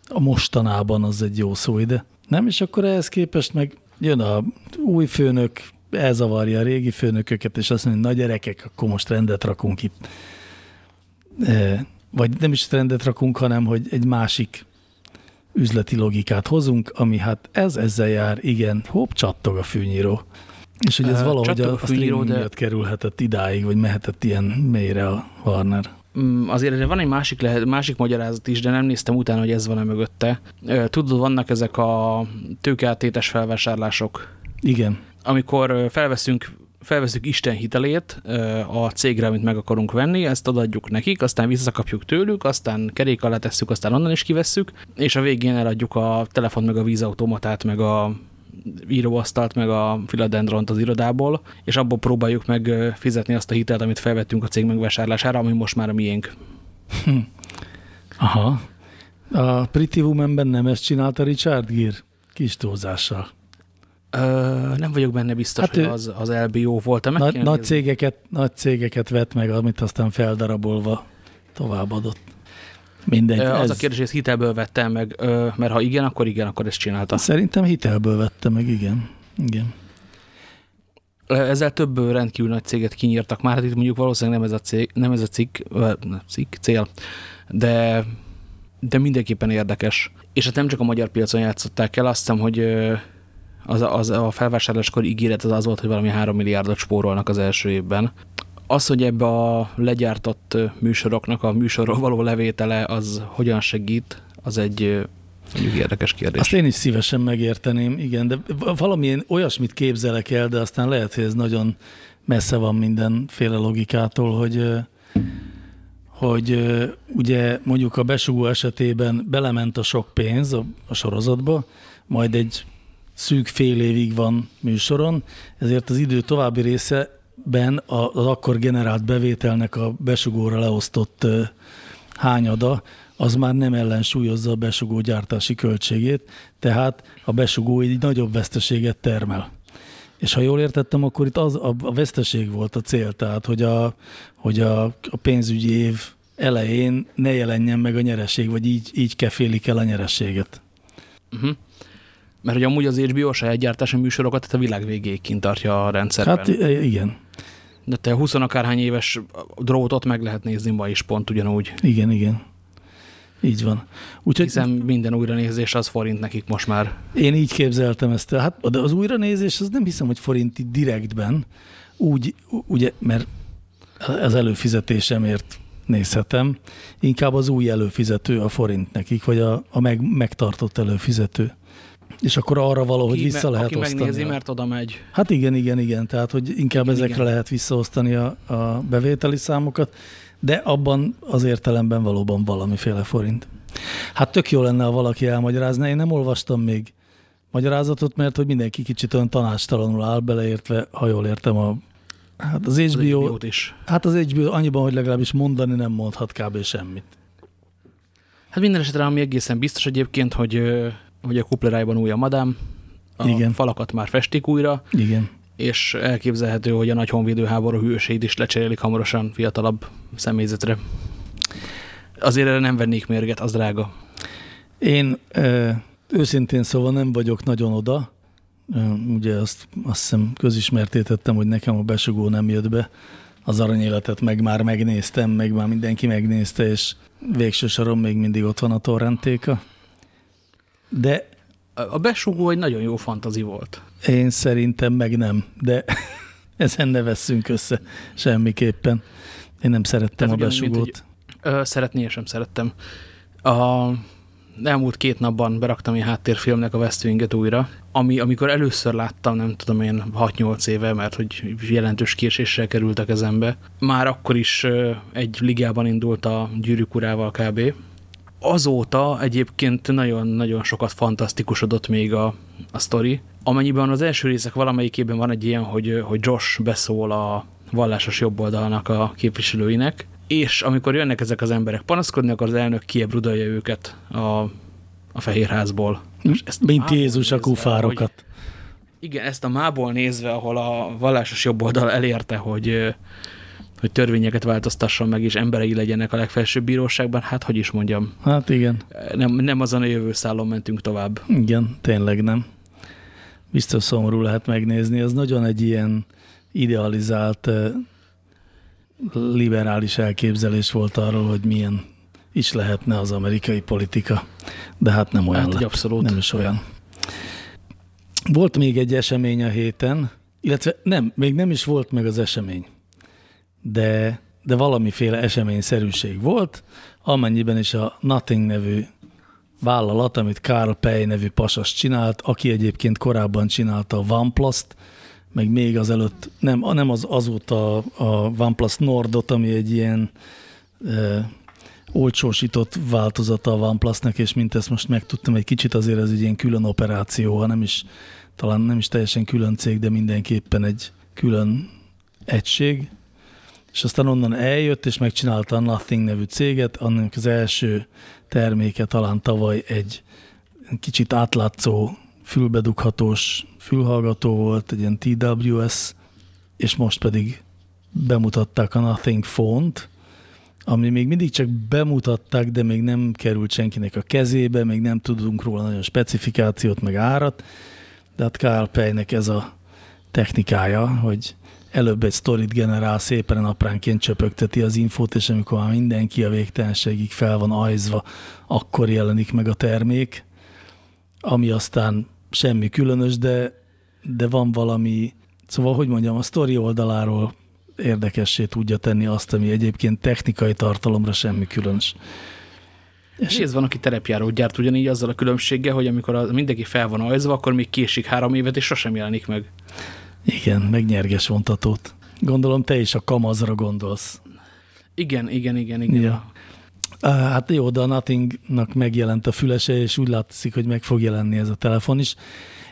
a mostanában az egy jó szó ide. Nem, és akkor ehhez képest meg jön a új főnök, elzavarja a régi főnököket, és azt mondja, na gyerekek, akkor most rendet rakunk itt. E, vagy nem is rendet rakunk, hanem hogy egy másik üzleti logikát hozunk, ami hát ez ezzel jár, igen, hopp, csattog a fűnyíró. És hogy ez Ö, valahogy a, a streaming de- miatt kerülhetett idáig, vagy mehetett ilyen mélyre a Warner. Mm, Azért van egy másik, lehet, másik magyarázat is, de nem néztem utána, hogy ez van-e mögötte. Tudod, vannak ezek a tőkeáttétes felvásárlások, Igen. amikor felveszünk felveszünk Isten hitelét a cégre, amit meg akarunk venni, ezt odaadjuk nekik, aztán visszakapjuk tőlük, aztán kerék alá tesszük, aztán onnan is kivesszük, és a végén eladjuk a telefon, meg a vízautomatát, meg a íróasztalt, meg a filadendront az irodából, és abból próbáljuk meg fizetni azt a hitelt, amit felvettünk a cég megvásárlására, ami most már a miénk. Aha. A Pretty Woman-ben nem ezt csinálta Richard Gere? Kis túlzással. Ö, nem vagyok benne biztos, Hát hát, ő- hogy az, az LBO volt-e. Meg Nagy, nagy, cégeket, nagy cégeket vett meg, amit aztán feldarabolva továbbadott. Mindegy. Az ez, a kérdés, hogy ezt hitelből vettem meg, mert ha igen, akkor igen, akkor ezt csinálta. Szerintem hitelből vette meg, igen. Igen. Ezzel több rendkívül nagy céget kinyírtak már, hát itt mondjuk valószínűleg nem ez a, cég, nem ez a cikk, nem, cikk, cél, de, de mindenképpen érdekes. És hát nem csak a magyar piacon játszották el, azt hiszem, hogy az, a- az a felvásárláskor ígéret az az volt, hogy valami 3 milliárdot spórolnak az első évben. Az, hogy ebbe a legyártott műsoroknak a műsorról való levétele az hogyan segít, az egy mondjuk érdekes kérdés. Azt én is szívesen megérteném, igen, de valamilyen olyasmit képzelek el, de aztán lehet, hogy ez nagyon messze van mindenféle logikától, hogy hogy ugye mondjuk a besugó esetében belement a sok pénz a, a sorozatba, majd egy szűk fél évig van műsoron, ezért az idő további részeben a- az akkor generált bevételnek a besugóra leosztott hányada, az már nem ellensúlyozza a besugó gyártási költségét, tehát a besugó egy nagyobb veszteséget termel. És ha jól értettem, akkor itt az, a, a veszteség volt a cél, tehát hogy a, hogy a, a pénzügyi év elején ne jelenjen meg a nyereség, vagy így, így kefélik el a nyereséget. Uh-huh. Mert hogy amúgy az HBO saját gyártási műsorokat tehát a világ végéig kint tartja a rendszerben. Hát igen, De te 20 akárhány éves drótot meg lehet nézni ma is pont ugyanúgy. igen, igen. Így van. Úgyhogy Hiszen minden újranézés az forint nekik most már. Én így képzeltem ezt. Hát de az újranézés, az nem hiszem, hogy forinti direktben, úgy, ugye, mert az előfizetésemért nézhetem, inkább az új előfizető a forint nekik, vagy a, a meg, megtartott előfizető. És akkor arra valahogy Aki vissza lehet aki osztani. megnézi, a- mert oda megy. Hát igen, igen, igen. Tehát, hogy inkább Igen, ezekre igen. lehet visszaosztani a, a bevételi számokat, de abban az értelemben valóban valamiféle forint. Hát tök jó lenne, ha valaki elmagyarázna. Én nem olvastam még magyarázatot, mert hogy mindenki kicsit olyan tanástalanul áll beleértve, ha jól értem a Hát az Az HBO, HBO-t is. hát az HBO annyiban, hogy legalábbis mondani nem mondhat kb. semmit. Hát minden esetre, ami egészen biztos egyébként, hogy, a kuplerájban új a madám, a Igen. falakat már festik újra, Igen. és elképzelhető, hogy a nagy honvédő háború hőseit is lecserélik hamarosan fiatalabb személyzetre. Azért erre nem vennék mérget, az drága. Én ö, őszintén szóval nem vagyok nagyon oda. Ö, Ugye azt, azt hiszem közismertétettem, hogy nekem a besugó nem jött be. Az aranyéletet meg már megnéztem, meg már mindenki megnézte, és végső soron még mindig ott van a torrentéka. De A besugó egy nagyon jó fantazi volt. én szerintem meg nem, de ezen ne vesszünk össze semmiképpen. Én nem szerettem Tehát a ugyanúgy, mint besugót. Ö, szeretni én sem szerettem. A elmúlt két napban beraktam egy háttérfilmnek a West Wing-et újra, ami, amikor először láttam, nem tudom én, 6-8 éve, mert hogy jelentős késéssel került a kezembe. Már akkor is egy ligában indult a gyűrűk urával kb. Azóta egyébként nagyon-nagyon sokat fantasztikusodott még a, a sztori. Amennyiben az első részek valamelyikében van egy ilyen, hogy, hogy Josh beszól a vallásos jobboldalnak a képviselőinek, és amikor jönnek ezek az emberek panaszkodni, akkor az elnök kiebrudalja őket a, a fehérházból. Most ezt Mint Jézus a kufárokat. Hogy, igen, ezt a mából nézve, ahol a vallásos jobboldal elérte, hogy, hogy törvényeket változtasson meg, és emberei legyenek a legfelsőbb bíróságban, hát hogy is mondjam, Hát igen. nem, nem azon a jövő szálon mentünk tovább. Igen, tényleg nem. Biztos szomorú lehet megnézni. Ez nagyon egy ilyen idealizált, eh, liberális elképzelés volt arról, hogy milyen is lehetne az amerikai politika. De hát nem olyan Hát, lett. abszolút. Nem is olyan. Volt még egy esemény a héten, illetve nem, még nem is volt meg az esemény, de, de valamiféle eseményszerűség volt, amennyiben is a Nothing nevű vállalat, amit Carl Pei nevű pasas csinált, aki egyébként korábban csinálta a OnePlus-t, meg még azelőtt, nem, nem az azóta a OnePlus Nordot, ami egy ilyen e, olcsósított változata a OnePlus-nek, és mint ezt most megtudtam, egy kicsit azért ez egy ilyen külön operáció, ha nem is, talán nem is teljesen külön cég, de mindenképpen egy külön egység. És aztán onnan eljött, és megcsinálta a Nothing nevű céget, annak az első terméke talán tavaly egy kicsit átlátszó, fülbedughatós fülhallgató volt, egy ilyen TWS, és most pedig bemutatták a Nothing Phone-t, ami még mindig csak bemutatták, de még nem került senkinek a kezébe, még nem tudunk róla nagyon specifikációt, meg árat, de hát Kyle Paynek ez a technikája, hogy előbb egy sztorit generál, szépen napránként csöpögteti az infót, és amikor már mindenki a végtelenségig fel van ajzva, akkor jelenik meg a termék, ami aztán semmi különös, de, de van valami, szóval, hogy mondjam, a sztori oldaláról érdekessé tudja tenni azt, ami egyébként technikai tartalomra semmi különös. És ez van, aki terepjáró gyárt ugyanígy azzal a különbséggel, hogy amikor mindenki fel van ajzva, akkor még késik három évet, és sosem jelenik meg. Igen, meg nyerges vontatót. Gondolom te is a kamazra gondolsz. Igen, igen, igen, igen. Ja. Hát jó, de a Nothingnak megjelent a fülese, és úgy látszik, hogy meg fog jelenni ez a telefon is.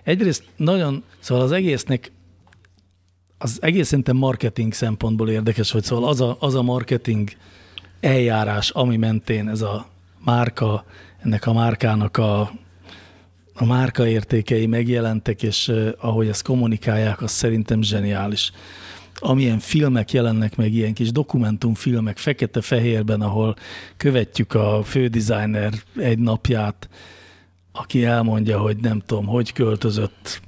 Egyrészt nagyon, szóval az egésznek az egész szerintem marketing szempontból érdekes, hogy szóval az a, az a marketing eljárás, ami mentén ez a márka, ennek a márkának a, a márka értékei megjelentek, és ahogy ezt kommunikálják, az szerintem zseniális. Amilyen filmek jelennek meg, ilyen kis dokumentumfilmek fekete-fehérben, ahol követjük a fődesigner egy napját, aki elmondja, hogy nem tudom, hogy költözött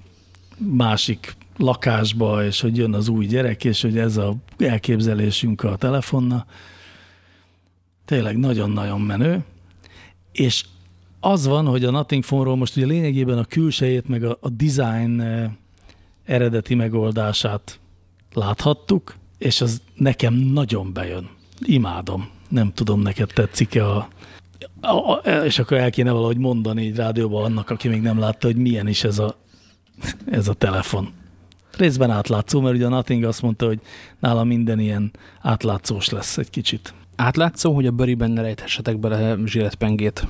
másik lakásba, és hogy jön az új gyerek, és hogy ez a elképzelésünk a telefonna. Tényleg nagyon-nagyon menő. És az van, hogy a Nothing Phone-ról most ugye lényegében a külsejét, meg a, a design eh, eredeti megoldását láthattuk, és az nekem nagyon bejön. Imádom. Nem tudom, neked tetszik-e a, a, a, és akkor el kéne valahogy mondani egy rádióban annak, aki még nem látta, hogy milyen is ez a, ez a telefon. Részben átlátszó, mert ugye a Nothing azt mondta, hogy nála minden ilyen átlátszós lesz egy kicsit. Átlátszó, hogy a bőriben ne rejthessetek bele zsilletpengét.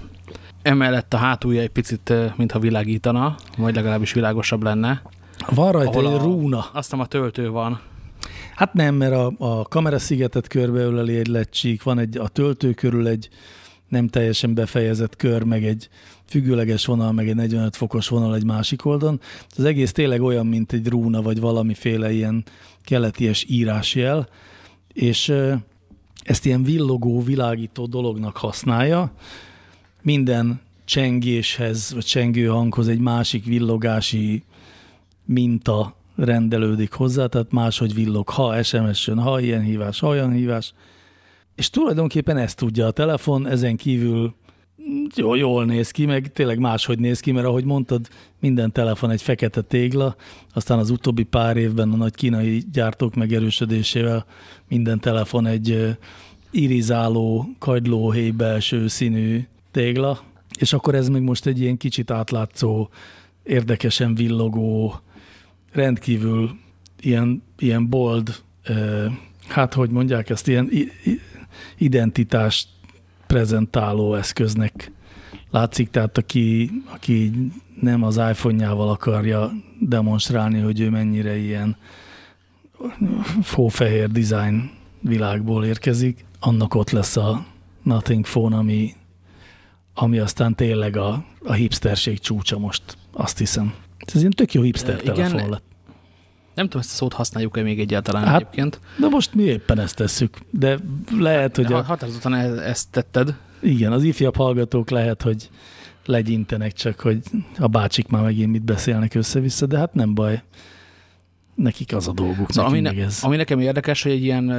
Emellett a hátulja egy picit, mintha világítana, vagy legalábbis világosabb lenne. Van rajta egy rúna. Aztán a töltő van. Hát nem, mert a, a kameraszigetet körbeöleli egy lecsík, van egy, a töltő körül egy nem teljesen befejezett kör, meg egy függőleges vonal, meg egy 45 fokos vonal egy másik oldalon. Az egész tényleg olyan, mint egy rúna, vagy valamiféle ilyen keleties írásjel, és ezt ilyen villogó, világító dolognak használja. Minden csengéshez, vagy csengő hanghoz egy másik villogási minta rendelődik hozzá, tehát máshogy villog, ha SMS jön, ha ilyen hívás, ha olyan hívás. És tulajdonképpen ezt tudja a telefon, ezen kívül jó, jól néz ki, meg tényleg máshogy néz ki, mert ahogy mondtad, minden telefon egy fekete tégla, aztán az utóbbi pár évben a nagy kínai gyártók megerősödésével minden telefon egy irizáló, kagylóhéj belső színű tégla, és akkor ez még most egy ilyen kicsit átlátszó, érdekesen villogó, rendkívül ilyen, ilyen bold, hát hogy mondják ezt, ilyen identitást prezentáló eszköznek látszik, tehát aki, aki nem az iPhone-jával akarja demonstrálni, hogy ő mennyire ilyen fófehér design világból érkezik, annak ott lesz a Nothing Phone, ami, ami aztán tényleg a, a hipsterség csúcsa most, azt hiszem. Ez ilyen tök jó hipster Igen, telefon lett. Nem tudom, ezt a szót használjuk-e még egyáltalán hát, egyébként. De most mi éppen ezt tesszük. De lehet, hogy... De a... Határozottan e- ezt tetted. Igen, az ifjabb hallgatók lehet, hogy legyintenek csak, hogy a bácsik már megint mit beszélnek össze-vissza, de hát nem baj. Nekik az a dolguk, szóval ami, ne, ez. ami nekem érdekes, hogy egy ilyen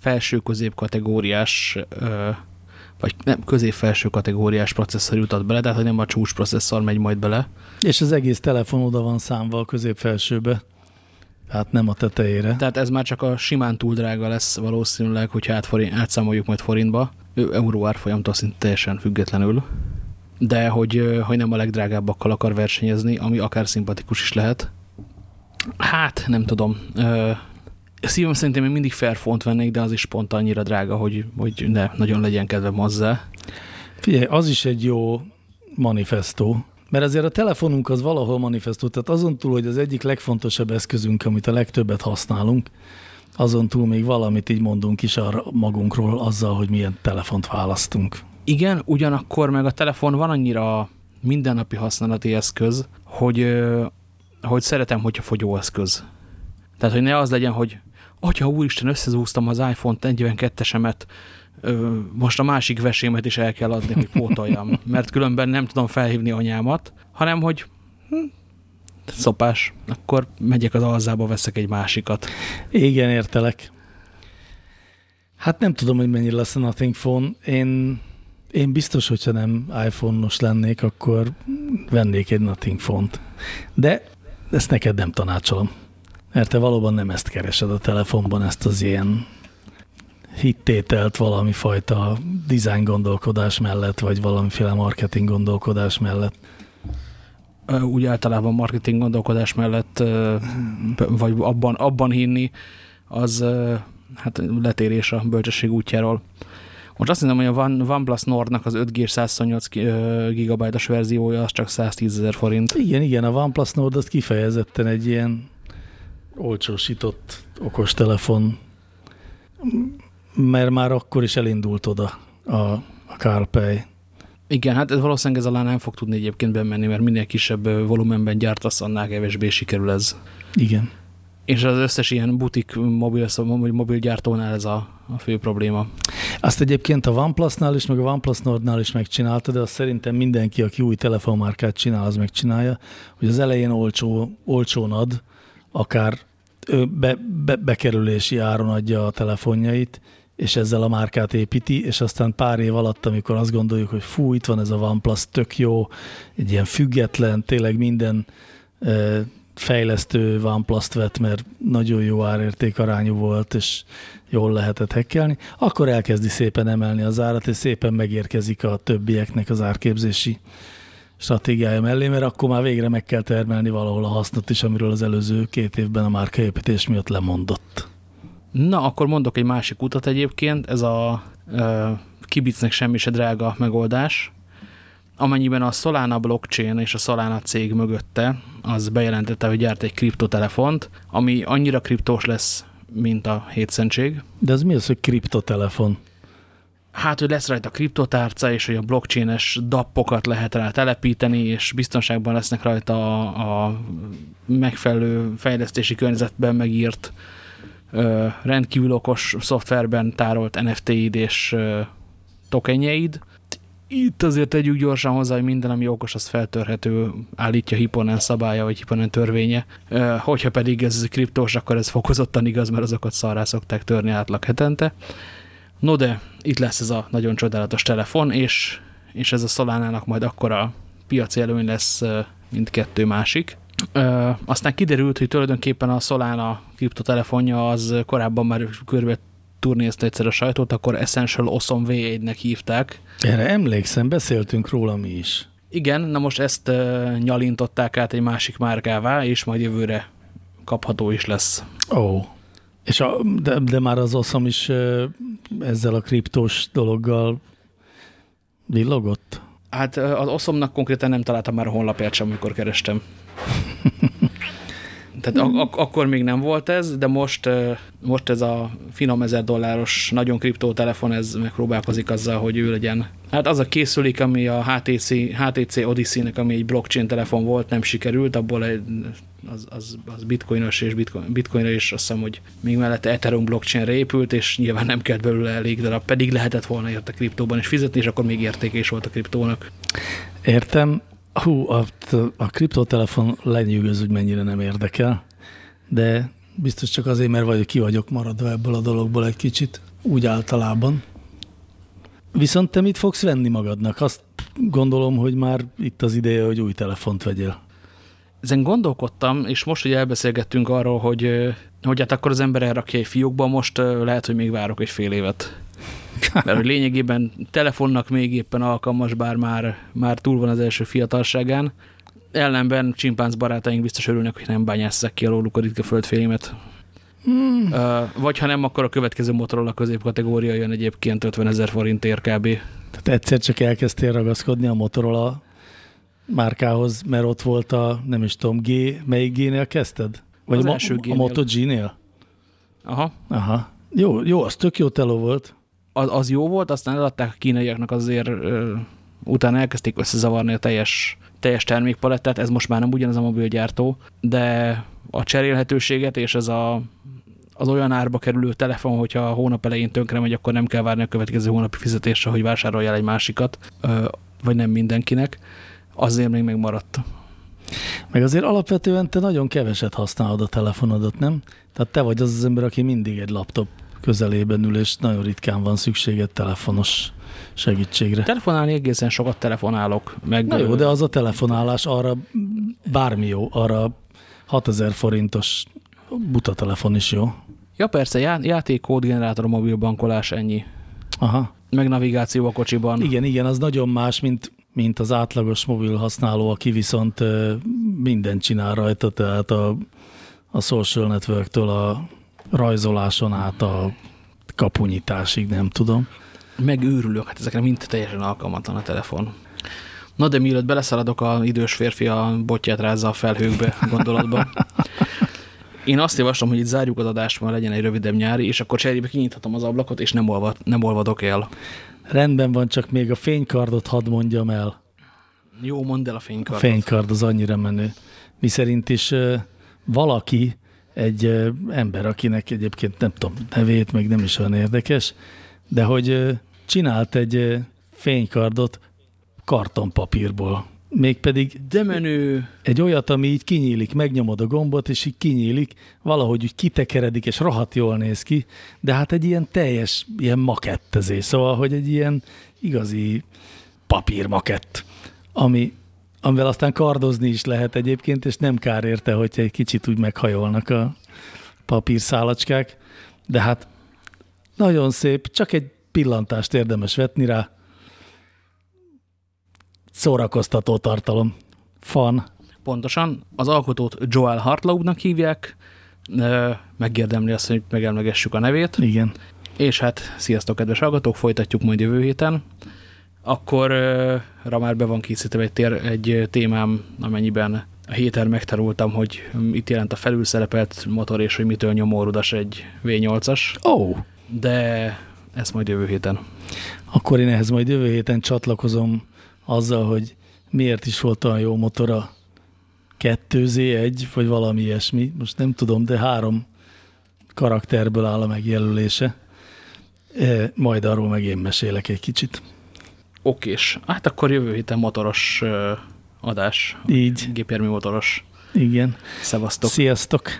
felső-közép kategóriás vagy nem, közép-felső kategóriás processzor jutott bele, tehát hogy nem a csúcs processzor megy majd bele. És az egész telefon oda van számva a közép-felsőbe. Hát nem a tetejére. Tehát ez már csak a simán túl drága lesz valószínűleg, hogyha átforint, átszámoljuk majd forintba, euró árfolyamtól szinte teljesen függetlenül. De hogy, hogy nem a legdrágábbakkal akar versenyezni, ami akár szimpatikus is lehet. Hát, nem tudom. Szívem szerintem én mindig Fairphone-t vennék, de az is pont annyira drága, hogy, hogy ne nagyon legyen kedvem hozzá. Figyelj, az is egy jó manifestó, mert azért a telefonunk az valahol manifestó, tehát azon túl, hogy az egyik legfontosabb eszközünk, amit a legtöbbet használunk, azon túl még valamit így mondunk is arra magunkról azzal, hogy milyen telefont választunk. Igen, ugyanakkor meg a telefon van annyira mindennapi használati eszköz, hogy, hogy szeretem, hogyha fogyóeszköz. Tehát, hogy ne az legyen, hogy atya úristen, összezúztam az iPhone 42-esemet, most a másik vesémet is el kell adni, hogy pótoljam, mert különben nem tudom felhívni anyámat, hanem hogy hm, szopás, akkor megyek az alzába, veszek egy másikat. Igen, értelek. Hát nem tudom, hogy mennyi lesz a Nothing Phone. Én, én biztos, hogyha nem iPhone-os lennék, akkor vennék egy Nothing Phone-t. De ezt neked nem tanácsolom. Mert te valóban nem ezt keresed a telefonban, ezt az ilyen hittételt valami fajta design gondolkodás mellett, vagy valamiféle marketing gondolkodás mellett. Úgy általában marketing gondolkodás mellett, vagy abban, abban hinni, az hát letérés a bölcsesség útjáról. Most azt hiszem, hogy a OnePlus Nordnak az 5G 128 GB-os verziója az csak 110 ezer forint. Igen, igen, a OnePlus Nord az kifejezetten egy ilyen olcsósított okostelefon mert már akkor is elindult oda a, a CarPlay. Igen, hát ez valószínűleg ez alá nem fog tudni egyébként bemenni, mert minél kisebb volumenben gyártasz, annál kevésbé sikerül ez. Igen. És az összes ilyen butik mobil, mobilgyártónál ez a, a fő probléma. Azt egyébként a OnePlus-nál is, meg a OnePlus Nordnál is megcsinálta, de azt szerintem mindenki, aki új telefonmárkát csinál, az megcsinálja, hogy az elején olcsó, olcsón ad, akár be, be, bekerülési áron adja a telefonjait, és ezzel a márkát építi, és aztán pár év alatt, amikor azt gondoljuk, hogy fú, itt van ez a OnePlus, tök jó, egy ilyen független, tényleg minden fejlesztő OnePlus-t vett, mert nagyon jó árérték arányú volt, és jól lehetett hekkelni, akkor elkezdi szépen emelni az árat, és szépen megérkezik a többieknek az árképzési stratégiája mellé, mert akkor már végre meg kell termelni valahol a hasznot is, amiről az előző két évben a márkaépítés miatt lemondott. Na, akkor mondok egy másik utat egyébként, ez a e, kibicnek semmi se drága megoldás, amennyiben a Solana blockchain és a Solana cég mögötte, az bejelentette, hogy gyárt egy kriptotelefont, ami annyira kriptós lesz, mint a hétszentség. De ez mi az, hogy kriptotelefon? Hát, hogy lesz rajta kriptotárca, és hogy a blockchain-es dappokat lehet rá telepíteni, és biztonságban lesznek rajta a, a megfelelő fejlesztési környezetben megírt rendkívül okos szoftverben tárolt NFT-id és tokenjeid. Itt azért tegyük gyorsan hozzá, hogy minden, ami okos, az feltörhető, állítja Hipponen szabálya, vagy Hipponen törvénye. Hogyha pedig ez kriptós, akkor ez fokozottan igaz, mert azokat szarrá szokták törni átlag hetente. No de, itt lesz ez a nagyon csodálatos telefon, és, és ez a Solánának majd akkora piaci előny lesz, mint kettő másik. Ö, aztán kiderült, hogy tulajdonképpen a Solana kriptotelefonja az korábban már körbe turnézte egyszer a sajtót, akkor Essential Awesome V1-nek hívták. Erre emlékszem, beszéltünk róla mi is. Igen, na most ezt uh, nyalintották át egy másik márkává, és majd jövőre kapható is lesz. Ó, oh. És a, de, de már az Awesome is ezzel a kriptós dologgal villogott? Hát az oszomnak konkrétan nem találtam már a honlapját sem, amikor kerestem. Tehát ak ak akkor még nem volt ez, de most, most ez a finom ezer dolláros nagyon kriptó telefon, ez megpróbálkozik azzal, hogy ő legyen. Hát az a készülék, ami a HTC, HTC Odyssey-nek, ami egy blockchain telefon volt, nem sikerült, abból egy, az, az, az bitcoinos és bitcoin, bitcoinra is azt hiszem, hogy még mellette Ethereum blockchainre épült, és nyilván nem kellett belőle elég darab, pedig lehetett volna érte kriptóban is fizetni, és akkor még értéke is volt a kriptónak. Értem, Hú, a, a kriptotelefon lenyűgöz, hogy mennyire nem érdekel, de biztos csak azért, mert vagyok, ki vagyok maradva ebből a dologból egy kicsit, úgy általában. Viszont te mit fogsz venni magadnak? Azt gondolom, hogy már itt az ideje, hogy új telefont vegyél. Ezen gondolkodtam, és most, hogy elbeszélgettünk arról, hogy, hogy hát akkor az ember elrakja egy fiókba, most lehet, hogy még várok egy fél évet. Mert hogy lényegében telefonnak még éppen alkalmas, bár már, már túl van az első fiatalságán. Ellenben csimpánz barátaink biztos örülnek, hogy nem bányásszák ki alóluk a ritka földfélémet. Hmm. Vagy ha nem, akkor a következő Motorola középkategória jön egyébként 50 ezer forintért kb. Tehát egyszer csak elkezdtél ragaszkodni a Motorola márkához, mert ott volt a, nem is tudom, G, melyik G-nél kezdted? Vagy Az a, első a G-nél. Moto G-nél? Aha. Aha. Jó, jó, az tök jó teló volt. Az, az jó volt, aztán eladták a kínaiaknak azért ö, utána elkezdték összezavarni a teljes, teljes termékpalettát, ez most már nem ugyanaz a mobilgyártó, de a cserélhetőséget és ez a, az olyan árba kerülő telefon, hogyha a hónap elején tönkre megy, akkor nem kell várni a következő hónapi fizetésre, hogy vásároljál egy másikat, ö, vagy nem mindenkinek, azért még megmaradt. Meg azért alapvetően te nagyon keveset használod a telefonodat, nem? Tehát te vagy az az ember, aki mindig egy laptop közelében ül, és nagyon ritkán van szükséged telefonos segítségre. Telefonálni egészen sokat telefonálok. Meg, Na jó, de az a telefonálás arra bármi jó, arra 6000 forintos buta telefon is jó. Ja persze, já játék, kódgenerátor, mobilbankolás, ennyi. Aha. Meg navigáció a kocsiban. Igen, igen, az nagyon más, mint, mint az átlagos mobil használó, aki viszont mindent csinál rajta, tehát a, a social network-től a rajzoláson át a kapunyításig, nem tudom. Megőrülök, hát ezekre mind teljesen alkalmatlan a telefon. Na de mielőtt beleszaladok a idős férfi a botját rázza a felhőkbe gondolatba. Én azt javaslom, hogy itt zárjuk az adást, majd legyen egy rövidebb nyári, és akkor cserébe kinyithatom az ablakot, és nem, olvad, nem olvadok el. Rendben van, csak még a fénykardot hadd mondjam el. Jó, mondd el a A fénykardot. fénykard az annyira menő. Mi szerint is valaki, egy ember, akinek egyébként nem tudom nevét, meg nem is olyan érdekes, de hogy csinált egy fénykardot kartonpapírból. Mégpedig De menő. egy olyat, ami így kinyílik, megnyomod a gombot, és így kinyílik, valahogy úgy kitekeredik, és rohadt jól néz ki, de hát egy ilyen teljes, ilyen makettezés, szóval, hogy egy ilyen igazi papírmakett, ami, amivel aztán kardozni is lehet egyébként, és nem kár érte, hogyha egy kicsit úgy meghajolnak a papírszálacskák, de hát nagyon szép, csak egy pillantást érdemes vetni rá, szórakoztató tartalom. Fan. Pontosan. Az alkotót Joel Hartlaubnak hívják, megérdemli azt, hogy megemlegessük a nevét. Igen. És hát, sziasztok, kedves hallgatók, folytatjuk majd jövő héten. Akkor ö, ra már be van készítve egy, tér, egy témám, amennyiben a héten megtanultam, hogy itt jelent a felülszerepelt motor, és hogy mitől nyomórudas egy V8-as, Ó, oh, de ez majd jövő héten. akkor én ehhez majd jövő héten csatlakozom azzal, hogy miért is volt olyan jó motor a 2Z1, vagy valami ilyesmi. Most nem tudom, de három karakterből áll a megjelölése. E, Majd arról meg én mesélek egy kicsit. Okés. Hát akkor jövő héten motoros adás. Így, Gépjármű motoros. igen. Szevasztok. Sziasztok!